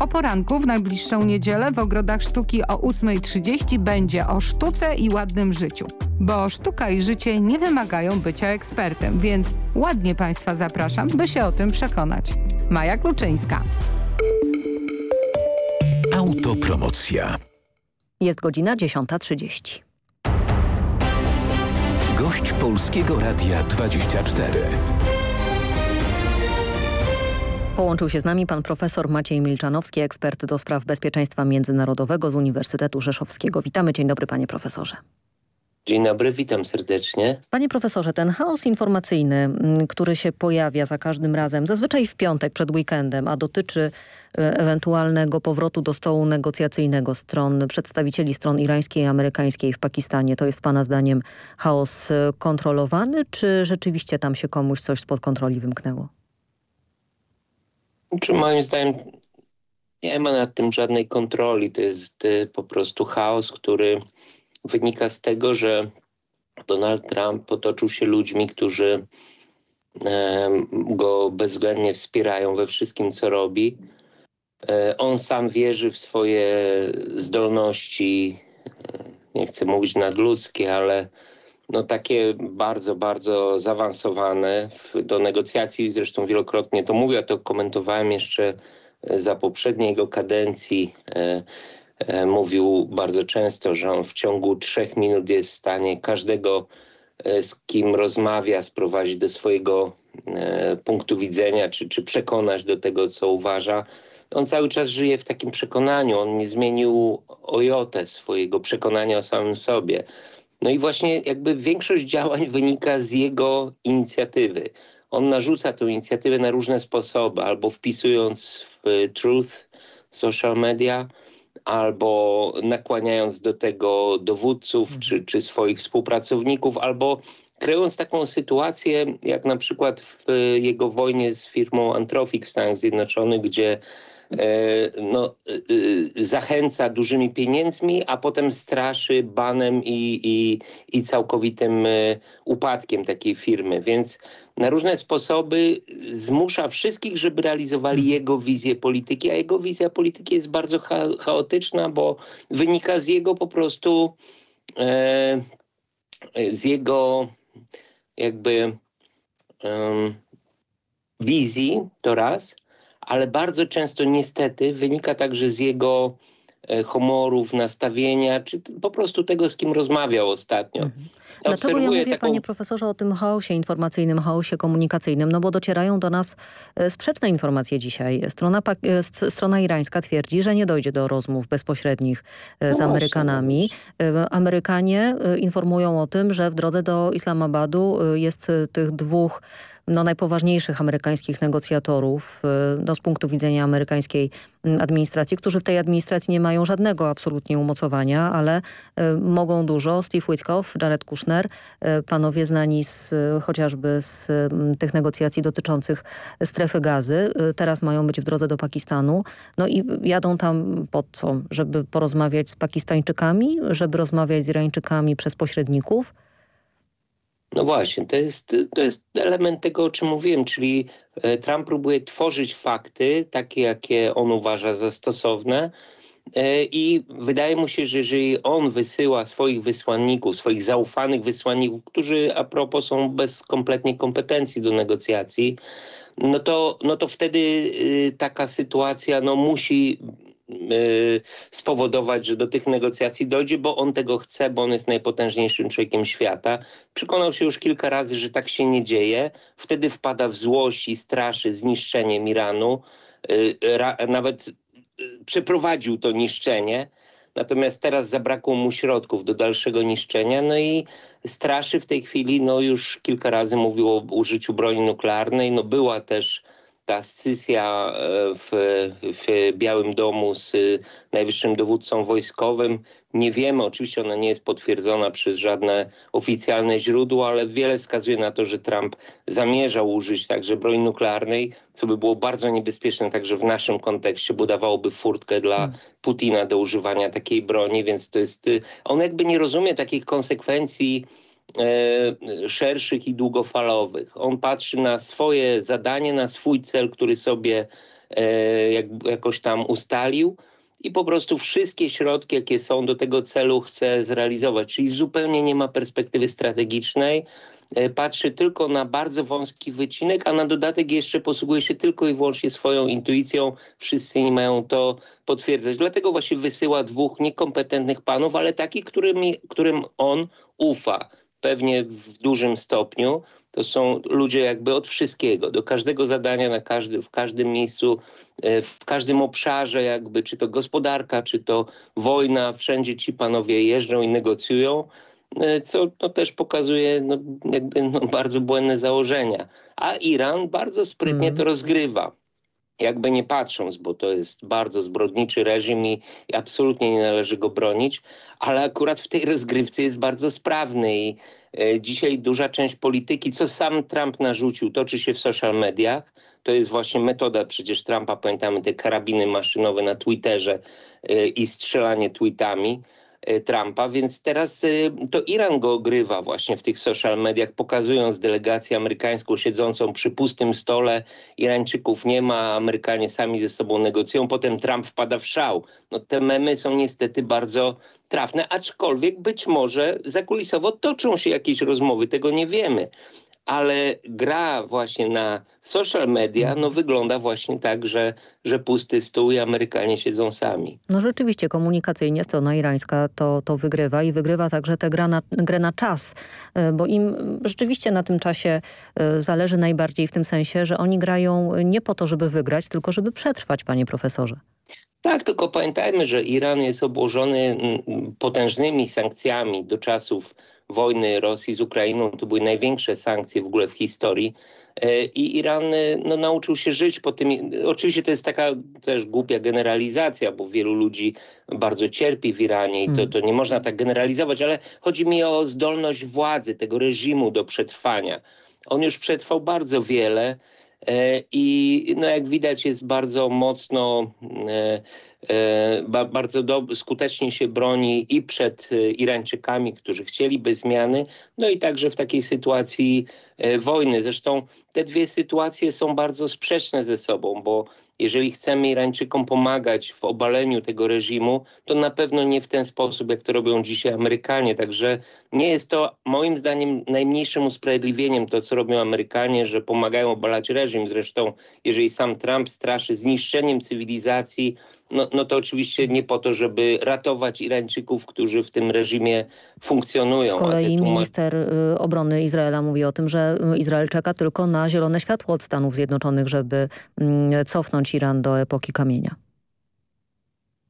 O poranku w najbliższą niedzielę w Ogrodach Sztuki o 8.30 będzie o sztuce i ładnym życiu. Bo sztuka i życie nie wymagają bycia ekspertem, więc ładnie Państwa zapraszam, by się o tym przekonać. Maja Kluczyńska. Autopromocja. Jest godzina 10.30. Gość Polskiego Radia 24. Połączył się z nami pan profesor Maciej Milczanowski, ekspert do spraw bezpieczeństwa międzynarodowego z Uniwersytetu Rzeszowskiego. Witamy, dzień dobry panie profesorze. Dzień dobry, witam serdecznie. Panie profesorze, ten chaos informacyjny, mm, który się pojawia za każdym razem, zazwyczaj w piątek przed weekendem, a dotyczy e, ewentualnego powrotu do stołu negocjacyjnego stron, przedstawicieli stron irańskiej i amerykańskiej w Pakistanie, to jest pana zdaniem chaos e, kontrolowany, czy rzeczywiście tam się komuś coś spod kontroli wymknęło? Czy moim zdaniem nie ma nad tym żadnej kontroli. To jest y, po prostu chaos, który wynika z tego, że Donald Trump potoczył się ludźmi, którzy go bezwzględnie wspierają we wszystkim, co robi. E, on sam wierzy w swoje zdolności, e, nie chcę mówić nadludzkie, ale no takie bardzo, bardzo zaawansowane w, do negocjacji. Zresztą wielokrotnie to mówię, to komentowałem jeszcze za poprzedniego kadencji. E, e, mówił bardzo często, że on w ciągu trzech minut jest w stanie każdego, e, z kim rozmawia, sprowadzić do swojego e, punktu widzenia, czy, czy przekonać do tego, co uważa. On cały czas żyje w takim przekonaniu. On nie zmienił o jotę swojego przekonania o samym sobie. No i właśnie jakby większość działań wynika z jego inicjatywy. On narzuca tę inicjatywę na różne sposoby, albo wpisując w Truth social media, albo nakłaniając do tego dowódców czy, czy swoich współpracowników, albo kreując taką sytuację, jak na przykład w jego wojnie z firmą Antrofik w Stanach Zjednoczonych, gdzie no, e, zachęca dużymi pieniędzmi, a potem straszy banem i, i, i całkowitym e, upadkiem takiej firmy. Więc na różne sposoby zmusza wszystkich, żeby realizowali mhm. jego wizję polityki, a jego wizja polityki jest bardzo cha chaotyczna, bo wynika z jego po prostu e, z jego jakby wizji, to raz, ale bardzo często niestety wynika także z jego e, humorów, nastawienia, czy po prostu tego, z kim rozmawiał ostatnio. Mhm. Dlaczego ja mówię, taką... panie profesorze, o tym chaosie informacyjnym, chaosie komunikacyjnym? No bo docierają do nas e, sprzeczne informacje dzisiaj. Strona, e, strona irańska twierdzi, że nie dojdzie do rozmów bezpośrednich z no Amerykanami. Amerykanie informują o tym, że w drodze do Islamabadu jest tych dwóch no, najpoważniejszych amerykańskich negocjatorów y, no, z punktu widzenia amerykańskiej mm, administracji, którzy w tej administracji nie mają żadnego absolutnie umocowania, ale y, mogą dużo. Steve Witkoff, Jared Kushner, y, panowie znani z, chociażby z mm, tych negocjacji dotyczących strefy gazy, teraz mają być w drodze do Pakistanu. No i jadą tam po co? Żeby porozmawiać z Pakistańczykami, żeby rozmawiać z Irańczykami przez pośredników? No właśnie, to jest, to jest element tego, o czym mówiłem, czyli e, Trump próbuje tworzyć fakty, takie jakie on uważa za stosowne e, i wydaje mu się, że jeżeli on wysyła swoich wysłanników, swoich zaufanych wysłanników, którzy a propos są bez kompletnie kompetencji do negocjacji, no to, no to wtedy y, taka sytuacja no, musi spowodować, że do tych negocjacji dojdzie, bo on tego chce, bo on jest najpotężniejszym człowiekiem świata. Przekonał się już kilka razy, że tak się nie dzieje. Wtedy wpada w złość i straszy zniszczeniem Iranu. Y, nawet y, przeprowadził to niszczenie. Natomiast teraz zabrakło mu środków do dalszego niszczenia. No i straszy w tej chwili, no już kilka razy mówił o użyciu broni nuklearnej. No była też ta scysja e, w, w Białym Domu z najwyższym dowódcą wojskowym. Nie wiemy, oczywiście ona nie jest potwierdzona przez żadne oficjalne źródło, ale wiele wskazuje na to, że Trump zamierzał użyć także broni nuklearnej, co by było bardzo niebezpieczne także w naszym kontekście, bo dawałoby furtkę dla hmm. Putina do używania takiej broni, więc to jest... On jakby nie rozumie takich konsekwencji e, szerszych i długofalowych. On patrzy na swoje zadanie, na swój cel, który sobie e, jak, jakoś tam ustalił i po prostu wszystkie środki, jakie są do tego celu chce zrealizować. Czyli zupełnie nie ma perspektywy strategicznej, E, patrzy tylko na bardzo wąski wycinek, a na dodatek jeszcze posługuje się tylko i wyłącznie swoją intuicją. Wszyscy nie mają to potwierdzać. Dlatego właśnie wysyła dwóch niekompetentnych panów, ale takich, którym, którym on ufa. Pewnie w dużym stopniu. To są ludzie jakby od wszystkiego, do każdego zadania, na każdy, w każdym miejscu, e, w każdym obszarze jakby, czy to gospodarka, czy to wojna, wszędzie ci panowie jeżdżą i negocjują. E, co no, też pokazuje no, jakby, no, bardzo błędne założenia. A Iran bardzo sprytnie mm. to rozgrywa. Jakby nie patrząc, bo to jest bardzo zbrodniczy reżim i, absolutnie nie należy go bronić, ale akurat w tej rozgrywce jest bardzo sprawny i e, dzisiaj duża część polityki, co sam Trump narzucił, toczy się w social mediach. To jest właśnie metoda przecież Trumpa, pamiętamy te karabiny maszynowe na Twitterze e, i strzelanie tweetami. Y, Trumpa, więc teraz y, to Iran go ogrywa właśnie w tych social mediach, pokazując delegację amerykańską siedzącą przy pustym stole. Irańczyków nie ma, Amerykanie sami ze sobą negocjują, potem Trump wpada w szał. No te memy są niestety bardzo trafne, aczkolwiek być może zakulisowo toczą się jakieś rozmowy, tego nie wiemy ale gra właśnie na social media no, wygląda właśnie tak, że, że pusty stół i Amerykanie siedzą sami. No rzeczywiście komunikacyjnie strona irańska to, to wygrywa i wygrywa także tę grę na, grę na czas, e, bo im rzeczywiście na tym czasie e, zależy najbardziej w tym sensie, że oni grają nie po to, żeby wygrać, tylko żeby przetrwać, panie profesorze. Tak, tylko pamiętajmy, że Iran jest obłożony mm, potężnymi sankcjami do czasów wojny Rosji z Ukrainą. To były największe sankcje w ogóle w historii. E, I Iran e, no, nauczył się żyć po tym. Oczywiście to jest taka też głupia generalizacja, bo wielu ludzi bardzo cierpi w Iranie i to, hmm. to nie można tak generalizować, ale chodzi mi o zdolność władzy, tego reżimu do przetrwania. On już przetrwał bardzo wiele I no jak widać jest bardzo mocno, e, e, bardzo skutecznie się broni i przed Irańczykami, którzy chcieliby zmiany, no i także w takiej sytuacji wojny. Zresztą te dwie sytuacje są bardzo sprzeczne ze sobą, bo jeżeli chcemy Irańczykom pomagać w obaleniu tego reżimu, to na pewno nie w ten sposób, jak to robią dzisiaj Amerykanie. Także nie jest to moim zdaniem najmniejszym usprawiedliwieniem to, co robią Amerykanie, że pomagają obalać reżim. Zresztą jeżeli sam Trump straszy zniszczeniem cywilizacji, no, no to oczywiście nie po to, żeby ratować Irańczyków, którzy w tym reżimie funkcjonują. Z kolei minister y, obrony Izraela mówi o tym, że y, Izrael czeka tylko na zielone światło od Stanów Zjednoczonych, żeby mm, cofnąć Iran do epoki kamienia.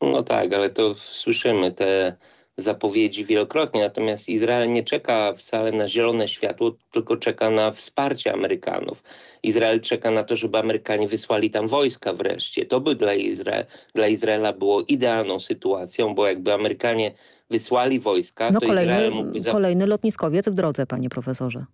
No tak, ale to słyszymy te zapowiedzi wielokrotnie, natomiast Izrael nie czeka wcale na zielone światło, tylko czeka na wsparcie Amerykanów. Izrael czeka na to, żeby Amerykanie wysłali tam wojska wreszcie. To by dla, dla Izraela było idealną sytuacją, bo jakby Amerykanie wysłali wojska, no to kolejny, Izrael mógłby... Kolejny lotniskowiec w drodze, panie profesorze.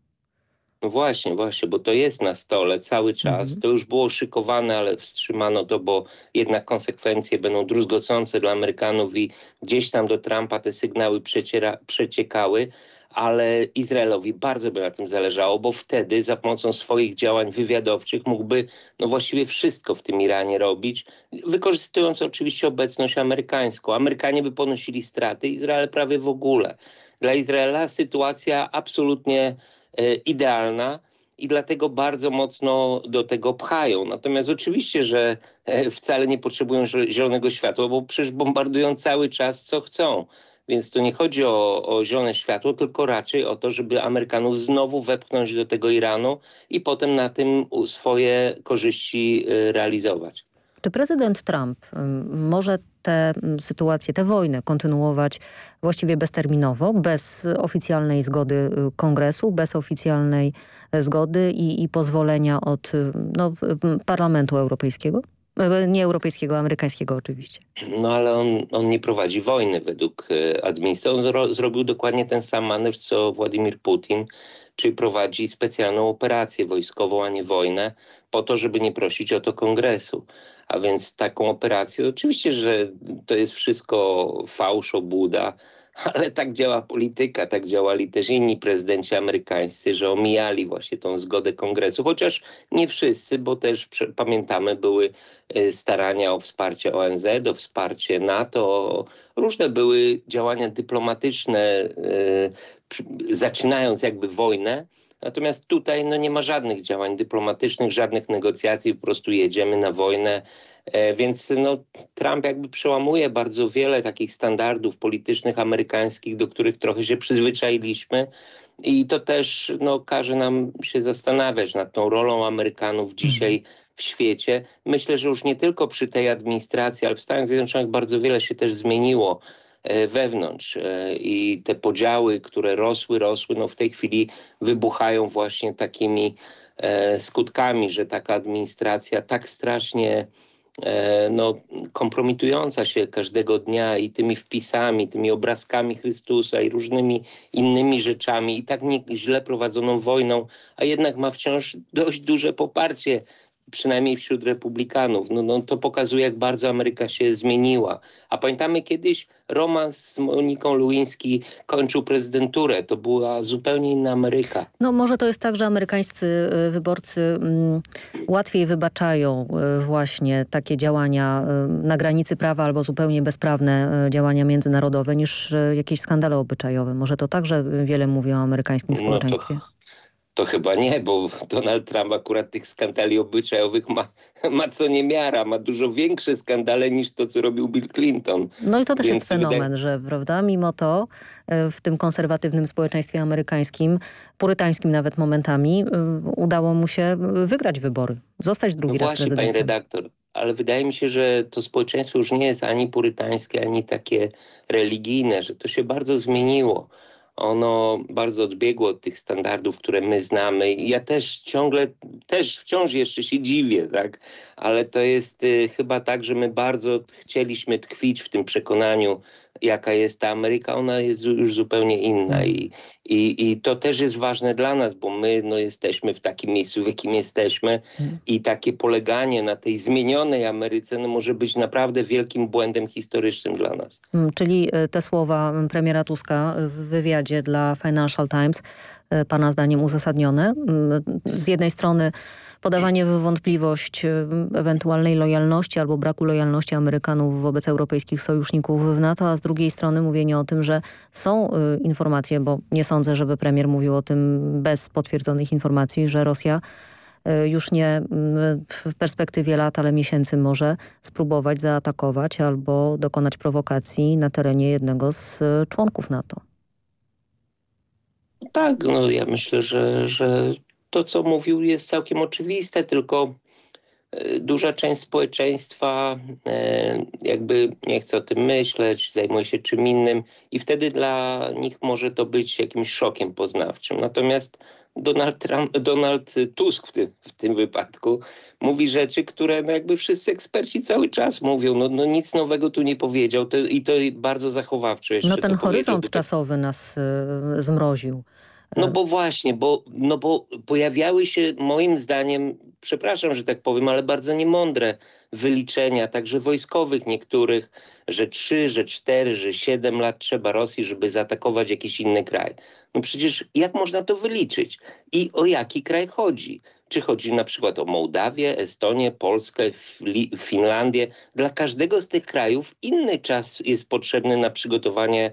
No właśnie, właśnie, bo to jest na stole cały czas. Mhm. To już było szykowane, ale wstrzymano to, bo jednak konsekwencje będą druzgocące dla Amerykanów i gdzieś tam do Trumpa te sygnały przeciera, przeciekały, ale Izraelowi bardzo by na tym zależało, bo wtedy za pomocą swoich działań wywiadowczych mógłby no właściwie wszystko w tym Iranie robić, wykorzystując oczywiście obecność amerykańską. Amerykanie by ponosili straty, Izrael prawie w ogóle. Dla Izraela sytuacja absolutnie idealna i dlatego bardzo mocno do tego pchają. Natomiast oczywiście, że e, wcale nie potrzebują zielonego światła, bo przecież bombardują cały czas co chcą. Więc to nie chodzi o, o zielone światło, tylko raczej o to, żeby Amerykanów znowu wepchnąć do tego Iranu i potem na tym swoje korzyści e, realizować. Czy prezydent Trump może tę sytuację, tę wojnę kontynuować właściwie bezterminowo, bez oficjalnej zgody y, kongresu, bez oficjalnej e, zgody i, i pozwolenia od y, no, Parlamentu Europejskiego? E, nie europejskiego, amerykańskiego oczywiście. No ale on, on nie prowadzi wojny według e, administracji. On zro, zrobił dokładnie ten sam manewr, co Władimir Putin czyli prowadzi specjalną operację wojskową, a nie wojnę, po to, żeby nie prosić o to kongresu. A więc taką operację, oczywiście, że to jest wszystko fałsz, obłuda, [laughs] ale tak działa polityka, tak działali też inni prezydenci amerykańscy, że omijali właśnie tą zgodę kongresu, chociaż nie wszyscy, bo też pamiętamy były e, starania o wsparcie ONZ, o wsparcie NATO, różne były działania dyplomatyczne, e, zaczynając jakby wojnę, Natomiast tutaj no, nie ma żadnych działań dyplomatycznych, żadnych negocjacji, po prostu jedziemy na wojnę. E, więc no, Trump jakby przełamuje bardzo wiele takich standardów politycznych amerykańskich, do których trochę się przyzwyczailiśmy. I to też no, każe nam się zastanawiać nad tą rolą Amerykanów dzisiaj mhm. w świecie. Myślę, że już nie tylko przy tej administracji, ale w Stanach Zjednoczonych bardzo wiele się też zmieniło wewnątrz e, i te podziały, które rosły, rosły, no w tej chwili wybuchają właśnie takimi e, skutkami, że taka administracja tak strasznie no, kompromitująca się każdego dnia i tymi wpisami, tymi obrazkami Chrystusa i różnymi innymi rzeczami i tak nie, źle prowadzoną wojną, a jednak ma wciąż dość duże poparcie przynajmniej wśród republikanów. No, no, to pokazuje, jak bardzo Ameryka się zmieniła. A pamiętamy kiedyś romans z Moniką Lewinsky kończył prezydenturę. To była zupełnie inna Ameryka. No może to jest tak, że amerykańscy y, wyborcy mm, łatwiej wybaczają y, właśnie takie działania y, na granicy prawa albo zupełnie bezprawne działania międzynarodowe niż jakieś skandale obyczajowe. Może to także wiele mówi o amerykańskim społeczeństwie. No to to chyba nie, bo Donald Trump akurat tych skandali obyczajowych ma, ma co niemiara, ma dużo większe skandale niż to, co robił Bill Clinton. No i to też Więc jest fenomen, wydaje... że prawda, mimo to e, w tym konserwatywnym społeczeństwie amerykańskim, purytańskim nawet momentami, e, udało mu się wygrać wybory, zostać drugi no raz właśnie, prezydentem. Pani redaktor, ale wydaje mi się, że to społeczeństwo już nie jest ani purytańskie, ani takie religijne, że to się bardzo zmieniło ono bardzo odbiegło od tych standardów, które my znamy. Ja też ciągle, też wciąż jeszcze się dziwię, tak? Ale to jest y, chyba tak, że my bardzo chcieliśmy tkwić w tym przekonaniu, jaka jest ta Ameryka, ona jest już zupełnie inna i, i, i to też jest ważne dla nas, bo my no, jesteśmy w takim miejscu, w jakim jesteśmy i takie poleganie na tej zmienionej Ameryce no, może być naprawdę wielkim błędem historycznym dla nas. Mm, czyli e, te słowa premiera Tuska w wywiadzie dla Financial Times e, pana zdaniem uzasadnione. Mm, z jednej strony podawanie w wątpliwość y, ewentualnej lojalności albo braku lojalności Amerykanów wobec europejskich sojuszników w NATO, a z drugiej strony mówienie o tym, że są y, informacje, bo nie sądzę, żeby premier mówił o tym bez potwierdzonych informacji, że Rosja y, już nie w perspektywie lat, ale miesięcy może spróbować zaatakować albo dokonać prowokacji na terenie jednego z członków NATO. Tak, no ja myślę, że, że to, co mówił, jest całkiem oczywiste, tylko e, duża część społeczeństwa e, jakby nie chce o tym myśleć, zajmuje się czym innym i wtedy dla nich może to być jakimś szokiem poznawczym. Natomiast Donald, Trump, Donald Tusk w tym, w tym wypadku mówi rzeczy, które no jakby wszyscy eksperci cały czas mówią. No, no nic nowego tu nie powiedział to, i to bardzo zachowawczo jeszcze. No ten horyzont czasowy nas y, zmroził. No bo właśnie, bo, no bo pojawiały się moim zdaniem, przepraszam, że tak powiem, ale bardzo niemądre wyliczenia, także wojskowych niektórych, że trzy, że cztery, że siedem lat trzeba Rosji, żeby zaatakować jakiś inny kraj. No przecież jak można to wyliczyć? I o jaki kraj chodzi? Czy chodzi na przykład o Mołdawię, Estonię, Polskę, Finlandię? Dla każdego z tych krajów inny czas jest potrzebny na przygotowanie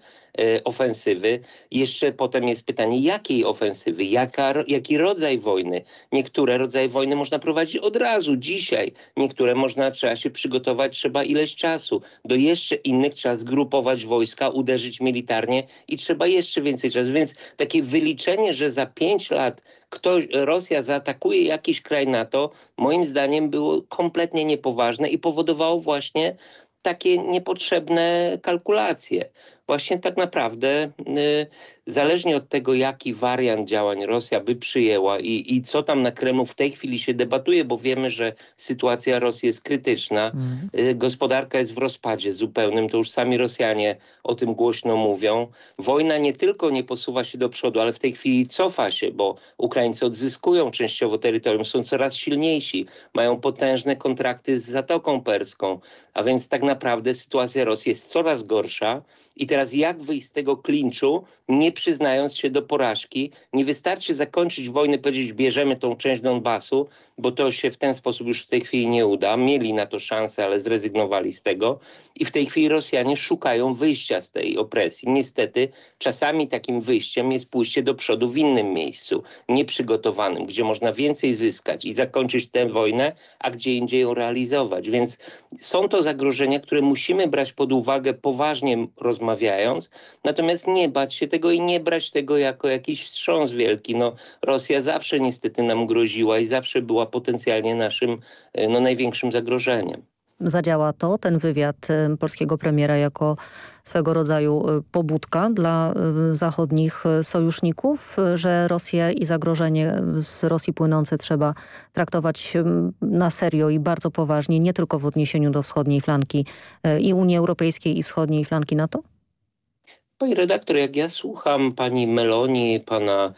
ofensywy. Jeszcze potem jest pytanie, jakiej ofensywy, jaka, jaki rodzaj wojny. Niektóre rodzaje wojny można prowadzić od razu, dzisiaj. Niektóre można, trzeba się przygotować, trzeba ileś czasu. Do jeszcze innych trzeba zgrupować wojska, uderzyć militarnie i trzeba jeszcze więcej czasu. Więc takie wyliczenie, że za pięć lat ktoś, Rosja zaatakuje jakiś kraj NATO, moim zdaniem było kompletnie niepoważne i powodowało właśnie takie niepotrzebne kalkulacje. Właśnie tak naprawdę y, zależnie od tego, jaki wariant działań Rosja by przyjęła i, i co tam na Kremlu w tej chwili się debatuje, bo wiemy, że sytuacja Rosji jest krytyczna, y, gospodarka jest w rozpadzie zupełnym, to już sami Rosjanie o tym głośno mówią. Wojna nie tylko nie posuwa się do przodu, ale w tej chwili cofa się, bo Ukraińcy odzyskują częściowo terytorium, są coraz silniejsi, mają potężne kontrakty z Zatoką Perską, a więc tak naprawdę sytuacja Rosji jest coraz gorsza. I teraz jak wyjść z tego klinczu, nie przyznając się do porażki? Nie wystarczy zakończyć wojny, powiedzieć bierzemy tą część Donbasu, bo to się w ten sposób już w tej chwili nie uda. Mieli na to szansę, ale zrezygnowali z tego. I w tej chwili Rosjanie szukają wyjścia z tej opresji. Niestety czasami takim wyjściem jest pójście do przodu w innym miejscu, nieprzygotowanym, gdzie można więcej zyskać i zakończyć tę wojnę, a gdzie indziej ją realizować. Więc są to zagrożenia, które musimy brać pod uwagę poważnie rozmawiając, natomiast nie bać się tego i nie brać tego jako jakiś wstrząs wielki. No, Rosja zawsze niestety nam groziła i zawsze była potencjalnie naszym e, no, największym zagrożeniem. Zadziała to, ten wywiad e, polskiego premiera jako swego rodzaju e, pobudka dla zachodnich sojuszników, że Rosję i zagrożenie z Rosji płynące trzeba traktować na serio i bardzo poważnie, nie tylko w odniesieniu do wschodniej flanki i Unii Europejskiej i wschodniej flanki NATO? Pani redaktor, jak ja słucham pani Meloni, pana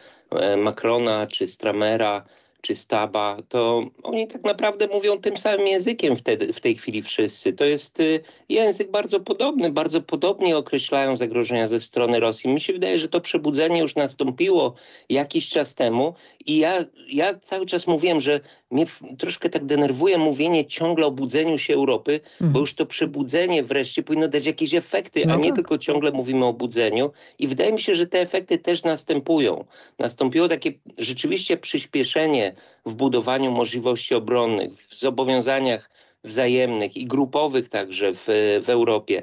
Macrona czy Stramera, czy Staba, to oni tak naprawdę mówią tym samym językiem wtedy, w tej chwili wszyscy. To jest y, język bardzo podobny, bardzo podobnie określają zagrożenia ze strony Rosji. Mi się wydaje, że to przebudzenie już nastąpiło jakiś czas temu i ja, ja cały czas mówiłem, że mnie troszkę tak denerwuje mówienie ciągle o budzeniu się Europy, mhm. bo już to przebudzenie wreszcie powinno dać jakieś efekty, no a nie tak. tylko ciągle mówimy o budzeniu. I wydaje mi się, że te efekty też następują. Nastąpiło takie rzeczywiście przyspieszenie w budowaniu możliwości obronnych, w zobowiązaniach wzajemnych i grupowych także w, w Europie.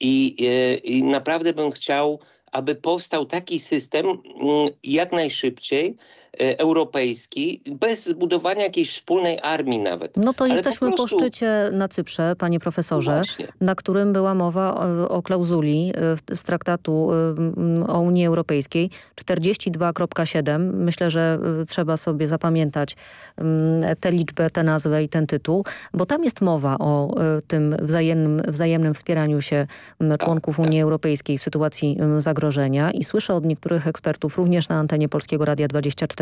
I, i, I naprawdę bym chciał, aby powstał taki system mm, jak najszybciej, E, europejski bez zbudowania jakiejś wspólnej armii nawet. No to jesteśmy po, prostu... po, szczycie na Cyprze, panie profesorze, no na którym była mowa o, o klauzuli e, z traktatu e, o Unii Europejskiej 42.7. Myślę, że trzeba sobie zapamiętać tę liczbę, tę nazwę i ten tytuł, bo tam jest mowa o tym wzajemnym, wzajemnym wspieraniu się tak, członków tak, Unii tak. Europejskiej w sytuacji zagrożenia i słyszę od niektórych ekspertów, również na antenie Polskiego Radia 24,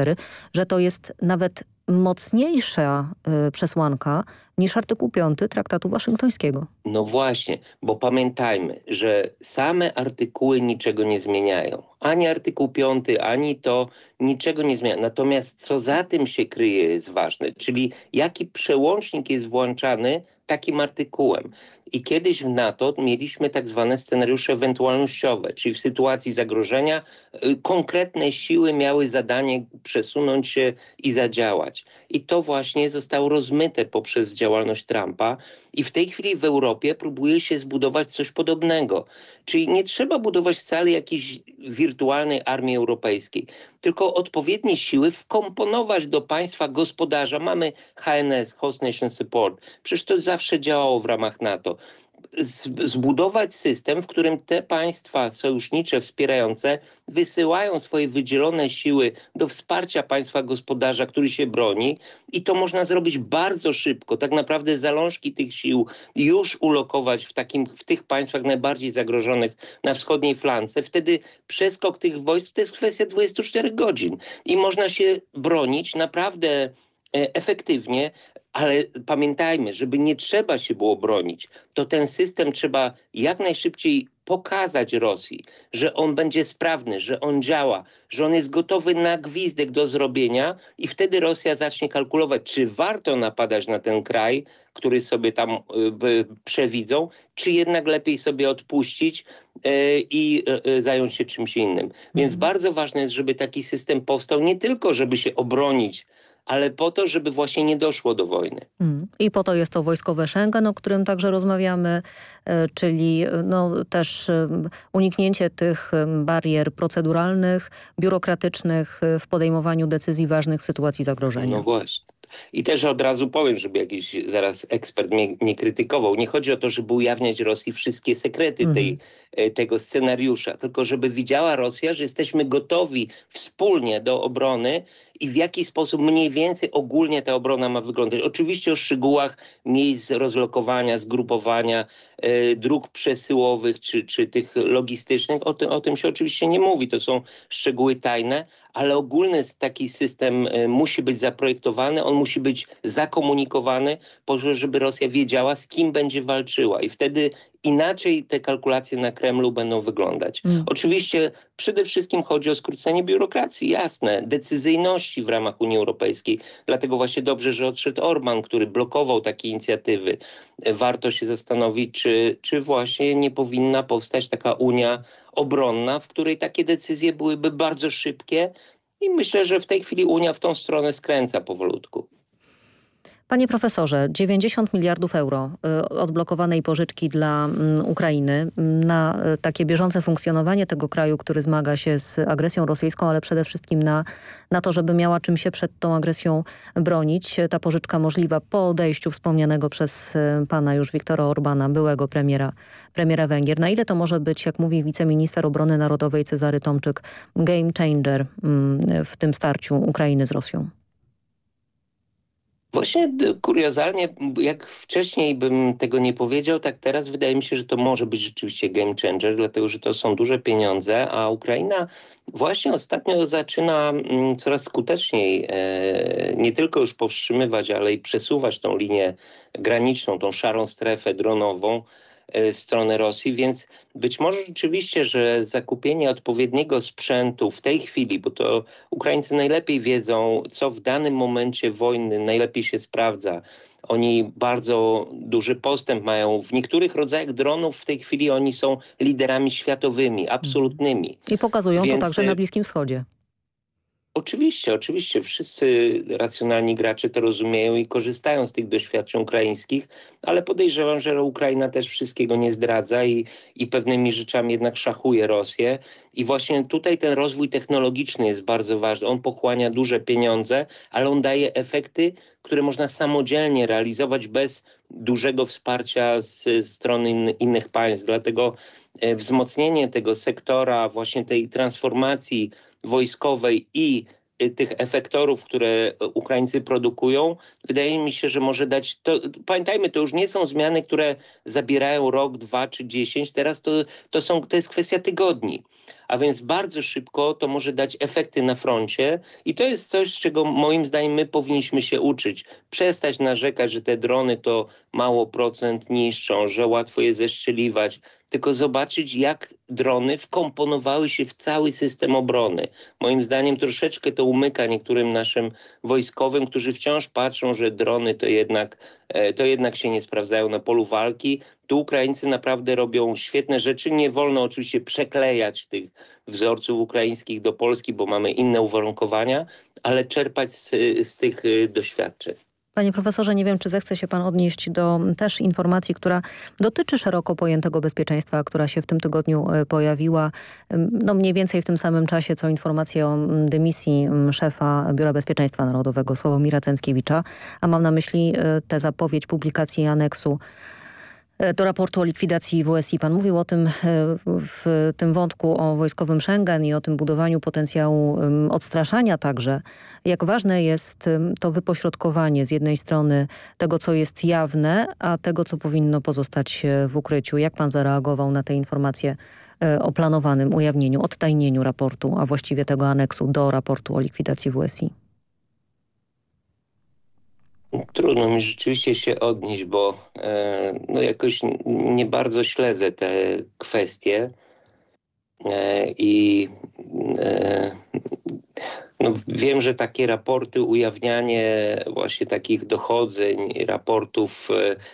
że to jest nawet mocniejsza y, przesłanka niż artykuł 5 Traktatu Waszyngtońskiego. No właśnie, bo pamiętajmy, że same artykuły niczego nie zmieniają. Ani artykuł 5, ani to niczego nie zmienia. Natomiast co za tym się kryje jest ważne, czyli jaki przełącznik jest włączany takim artykułem. I kiedyś w NATO mieliśmy tak zwane scenariusze ewentualnościowe, czyli w sytuacji zagrożenia y, konkretne siły miały zadanie przesunąć się i zadziałać. I to właśnie zostało rozmyte poprzez działalność Trumpa i w tej chwili w Europie próbuje się zbudować coś podobnego. Czyli nie trzeba budować wcale jakiejś wirtualnej armii europejskiej, tylko odpowiednie siły wkomponować do państwa gospodarza. Mamy HNS, Host Nation Support. Przecież to zawsze działało w ramach NATO zbudować system, w którym te państwa sojusznicze wspierające wysyłają swoje wydzielone siły do wsparcia państwa gospodarza, który się broni i to można zrobić bardzo szybko. Tak naprawdę zalążki tych sił już ulokować w, takim, w tych państwach najbardziej zagrożonych na wschodniej flance. Wtedy przeskok tych wojsk to jest kwestia 24 godzin i można się bronić naprawdę efektywnie, ale pamiętajmy, żeby nie trzeba się było bronić, to ten system trzeba jak najszybciej pokazać Rosji, że on będzie sprawny, że on działa, że on jest gotowy na gwizdek do zrobienia i wtedy Rosja zacznie kalkulować, czy warto napadać na ten kraj, który sobie tam y, przewidzą, czy jednak lepiej sobie odpuścić y, i zająć się czymś innym. Więc mhm. bardzo ważne jest, żeby taki system powstał nie tylko, żeby się obronić ale po to, żeby właśnie nie doszło do wojny. Mm. I po to jest to wojskowe Schengen, o którym także rozmawiamy, e, czyli e, no, też e, uniknięcie tych barier proceduralnych, biurokratycznych w podejmowaniu decyzji ważnych w sytuacji zagrożenia. No właśnie. I też od razu powiem, żeby jakiś zaraz ekspert mnie nie krytykował. Nie chodzi o to, żeby ujawniać Rosji wszystkie sekrety mhm. tej, tego scenariusza, tylko żeby widziała Rosja, że jesteśmy gotowi wspólnie do obrony i w jaki sposób mniej więcej ogólnie ta obrona ma wyglądać. Oczywiście o szczegółach miejsc rozlokowania, zgrupowania, e, dróg przesyłowych czy, czy tych logistycznych, o, ty, o tym się oczywiście nie mówi. To są szczegóły tajne, ale ogólny taki system e, musi być zaprojektowany, on musi być zakomunikowany, po to, żeby Rosja wiedziała, z kim będzie walczyła i wtedy inaczej te kalkulacje na Kremlu będą wyglądać. Mm. Oczywiście przede wszystkim chodzi o skrócenie biurokracji, jasne, decyzyjności w ramach Unii Europejskiej. Dlatego właśnie dobrze, że odszedł Orban, który blokował takie inicjatywy. Warto się zastanowić, czy, czy właśnie nie powinna powstać taka Unia obronna, w której takie decyzje byłyby bardzo szybkie i myślę, że w tej chwili Unia w tą stronę skręca powolutku. Panie profesorze, 90 miliardów euro y, odblokowanej pożyczki dla mm, Ukrainy na y, takie bieżące funkcjonowanie tego kraju, który zmaga się z agresją rosyjską, ale przede wszystkim na, na to, żeby miała czym się przed tą agresją bronić. Ta pożyczka możliwa po odejściu wspomnianego przez y, pana już Wiktora Orbana, byłego premiera, premiera Węgier. Na ile to może być, jak mówi wiceminister obrony narodowej Cezary Tomczyk, game changer mm, w tym starciu Ukrainy z Rosją? Właśnie kuriozalnie, jak wcześniej bym tego nie powiedział, tak teraz wydaje mi się, że to może być rzeczywiście game changer, dlatego że to są duże pieniądze, a Ukraina właśnie ostatnio zaczyna mm, coraz skuteczniej e, nie tylko już powstrzymywać, ale i przesuwać tą linię graniczną, tą szarą strefę dronową, E, w stronę Rosji, więc być może rzeczywiście, że zakupienie odpowiedniego sprzętu w tej chwili, bo to Ukraińcy najlepiej wiedzą, co w danym momencie wojny najlepiej się sprawdza. Oni bardzo duży postęp mają. W niektórych rodzajach dronów w tej chwili oni są liderami światowymi, absolutnymi. I pokazują Więc... to także na Bliskim Wschodzie. Oczywiście, oczywiście. Wszyscy racjonalni gracze to rozumieją i korzystają z tych doświadczeń ukraińskich, ale podejrzewam, że Ukraina też wszystkiego nie zdradza i, i pewnymi rzeczami jednak szachuje Rosję. I właśnie tutaj ten rozwój technologiczny jest bardzo ważny. On pochłania duże pieniądze, ale on daje efekty, które można samodzielnie realizować bez dużego wsparcia z strony in, innych państw. Dlatego e, wzmocnienie tego sektora, właśnie tej transformacji wojskowej i y, tych efektorów, które Ukraińcy produkują, wydaje mi się, że może dać... To, pamiętajmy, to już nie są zmiany, które zabierają rok, dwa czy dziesięć. Teraz to, to, są, to jest kwestia tygodni a więc bardzo szybko to może dać efekty na froncie i to jest coś, z czego moim zdaniem my powinniśmy się uczyć. Przestać narzekać, że te drony to mało procent niszczą, że łatwo je zeszczeliwać, tylko zobaczyć, jak drony wkomponowały się w cały system obrony. Moim zdaniem troszeczkę to umyka niektórym naszym wojskowym, którzy wciąż patrzą, że drony to jednak, e, to jednak się nie sprawdzają na polu walki. Tu Ukraińcy naprawdę robią świetne rzeczy. Nie wolno oczywiście przeklejać tych wzorców ukraińskich do Polski, bo mamy inne uwarunkowania, ale czerpać z, z tych y, doświadczeń. Panie profesorze, nie wiem, czy zechce się pan odnieść do też informacji, która dotyczy szeroko pojętego bezpieczeństwa, która się w tym tygodniu e, pojawiła, no mniej więcej w tym samym czasie, co informacje o dymisji szefa Biura Bezpieczeństwa Narodowego Sławomira Cęckiewicza, a mam na myśli e, tę zapowiedź publikacji aneksu do raportu o likwidacji WSI. Pan mówił o tym e, w tym wątku o wojskowym Schengen i o tym budowaniu potencjału odstraszania także. Jak ważne jest to wypośrodkowanie z jednej strony tego, co jest jawne, a tego, co powinno pozostać e, w ukryciu. Jak pan zareagował na te informacje o planowanym ujawnieniu, odtajnieniu raportu, a właściwie tego aneksu do raportu o likwidacji WSI? Trudno mi rzeczywiście się odnieść, bo e, no jakoś nie bardzo śledzę te kwestie. E, i e, no wiem, że takie raporty, ujawnianie właśnie takich dochodzeń, raportów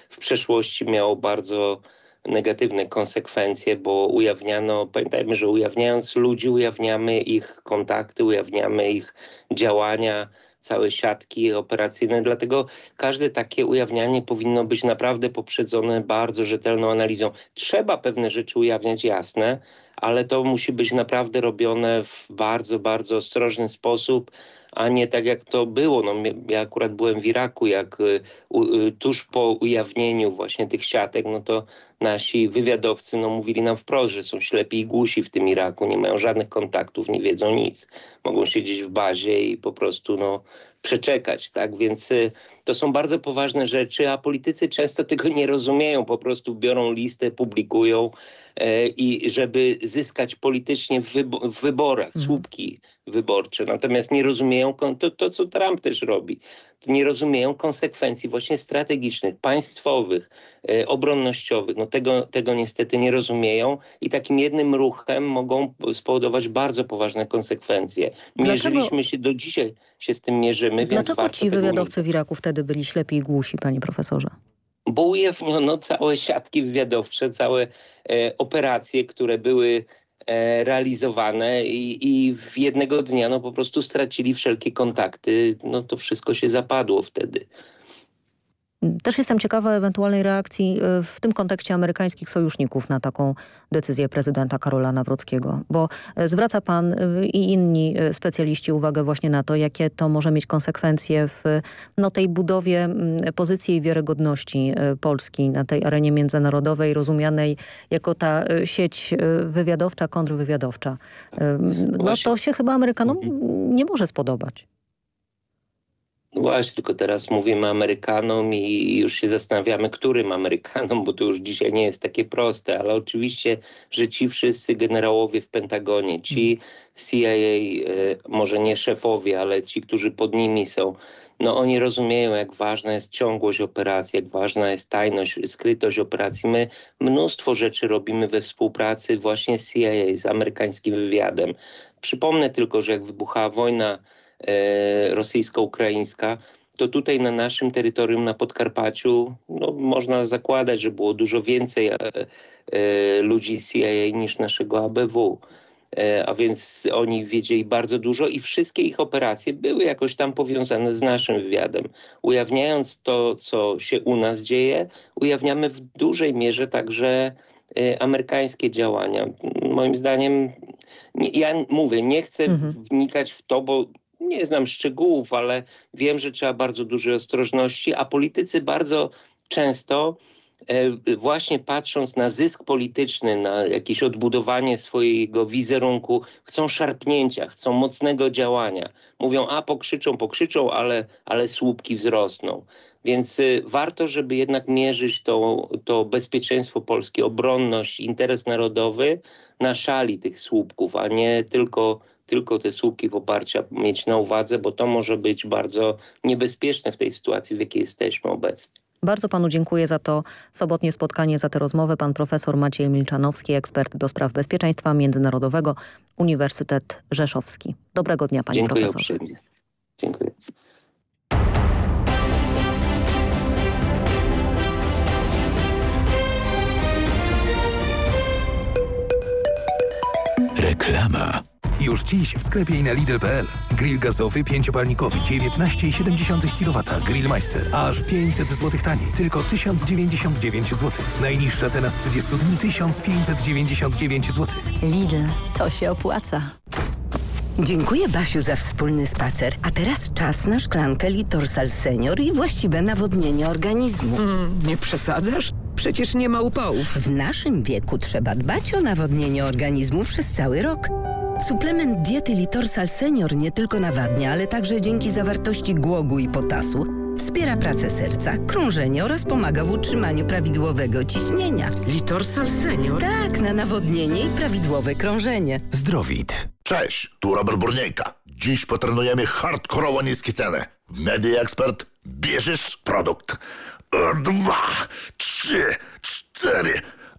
w przeszłości miało bardzo negatywne konsekwencje, bo ujawniano, pamiętajmy, że ujawniając ludzi, ujawniamy ich kontakty, ujawniamy ich działania, całe siatki operacyjne. Dlatego każde takie ujawnianie powinno być naprawdę poprzedzone bardzo rzetelną analizą. Trzeba pewne rzeczy ujawniać jasne, ale to musi być naprawdę robione w bardzo, bardzo ostrożny sposób, a nie tak jak to było. No, ja akurat byłem w Iraku, jak y, y, tuż po ujawnieniu właśnie tych siatek, no to nasi wywiadowcy no, mówili nam wprost, że są ślepi i głusi w tym Iraku, nie mają żadnych kontaktów, nie wiedzą nic. Mogą siedzieć w bazie i po prostu no, przeczekać, tak? Więc y, to są bardzo poważne rzeczy, a politycy często tego nie rozumieją, po prostu biorą listę, publikują i żeby zyskać politycznie w, wybo w wyborach, mhm. słupki wyborcze. Natomiast nie rozumieją, to, to co Trump też robi, nie rozumieją konsekwencji właśnie strategicznych, państwowych, e, obronnościowych. No tego, tego niestety nie rozumieją i takim jednym ruchem mogą spowodować bardzo poważne konsekwencje. Mierzyliśmy Dlaczego? się do dzisiaj, się z tym mierzymy. Dlaczego ci wywiadowcy w Iraku wtedy byli ślepi i głusi, panie profesorze? Bo ujawniono całe siatki wywiadowcze, całe e, operacje, które były e, realizowane i, i w jednego dnia no, po prostu stracili wszelkie kontakty. No to wszystko się zapadło wtedy. Też jestem ciekawa ewentualnej reakcji y, w tym kontekście amerykańskich sojuszników na taką decyzję prezydenta Karola Nawrockiego, bo y, zwraca pan y, i inni specjaliści uwagę właśnie na to, jakie to może mieć konsekwencje w no, tej budowie pozycji i wiarygodności Polski na tej arenie międzynarodowej, rozumianej jako ta sieć wywiadowcza, kontrwywiadowcza. No to się chyba Amerykanom nie może spodobać. No właśnie, tylko teraz mówimy Amerykanom i już się zastanawiamy, którym Amerykanom, bo to już dzisiaj nie jest takie proste, ale oczywiście, że ci wszyscy generałowie w Pentagonie, ci CIA, e, może nie szefowie, ale ci, którzy pod nimi są, no oni rozumieją, jak ważna jest ciągłość operacji, jak ważna jest tajność, skrytość operacji. My mnóstwo rzeczy robimy we współpracy właśnie z CIA, z amerykańskim wywiadem. Przypomnę tylko, że jak wybuchała wojna rosyjsko-ukraińska, to tutaj na naszym terytorium na Podkarpaciu no, można zakładać, że było dużo więcej e, e, ludzi CIA niż naszego ABW. A więc oni wiedzieli bardzo dużo i wszystkie ich operacje były jakoś tam powiązane z naszym wywiadem. Ujawniając to, co się u nas dzieje, ujawniamy w dużej mierze także amerykańskie działania. Moim zdaniem, ja mówię, nie chcę mhm. wnikać w to, bo nie znam szczegółów, ale wiem, że trzeba bardzo dużej ostrożności, a politycy bardzo często e, właśnie patrząc na zysk polityczny, na jakieś odbudowanie swojego wizerunku, chcą szarpnięcia, chcą mocnego działania. Mówią, a pokrzyczą, pokrzyczą, ale, ale słupki wzrosną. Więc y, warto, żeby jednak mierzyć to, to bezpieczeństwo polskie, obronność, interes narodowy na szali tych słupków, a nie tylko tylko te słupki poparcia mieć na uwadze, bo to może być bardzo niebezpieczne w tej sytuacji, w jakiej jesteśmy obecnie. Bardzo panu dziękuję za to sobotnie spotkanie, za tę rozmowę. Pan profesor Maciej Milczanowski, ekspert do spraw bezpieczeństwa międzynarodowego, Uniwersytet Rzeszowski. Dobrego dnia panie dziękuję profesorze. Uprzejmie. Dziękuję. Reklama. Już dziś w sklepie i na Lidl.pl. Grill gazowy pięciopalnikowy 19,7 kW Grillmeister. Aż 500 zł taniej. Tylko 1099 zł. Najniższa cena z 30 dni 1599 zł. Lidl. To się opłaca. Dziękuję Basiu za wspólny spacer. A teraz czas na szklankę Litorsal Senior i właściwe nawodnienie organizmu. Mm, nie przesadzasz? Przecież nie ma upałów. W naszym wieku trzeba dbać o nawodnienie organizmu przez cały rok. Suplement diety Litorsal Senior nie tylko nawadnia, ale także dzięki zawartości głogu i potasu wspiera pracę serca, krążenie oraz pomaga w utrzymaniu prawidłowego ciśnienia. Litorsal Senior? Tak, na nawodnienie i prawidłowe krążenie. Zdrowit. Cześć, tu Robert Burniejka. Dziś potrenujemy hardkorowo niskie ceny. Media Expert, bierzesz produkt. Dwa, trzy, cztery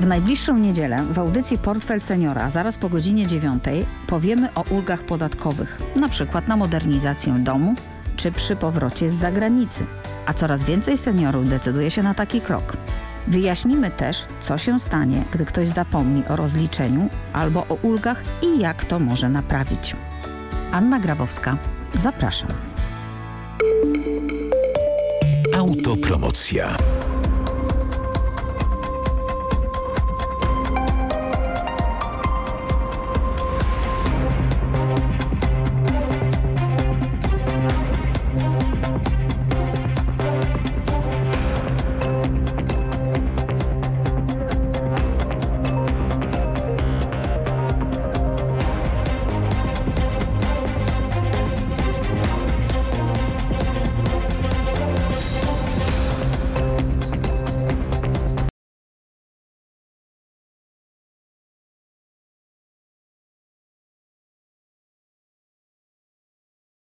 W najbliższą niedzielę w audycji Portfel Seniora zaraz po godzinie 9 powiemy o ulgach podatkowych, na przykład na modernizację domu czy przy powrocie z zagranicy. A coraz więcej seniorów decyduje się na taki krok. Wyjaśnimy też, co się stanie, gdy ktoś zapomni o rozliczeniu albo o ulgach i jak to może naprawić. Anna Grabowska, zapraszam. Autopromocja.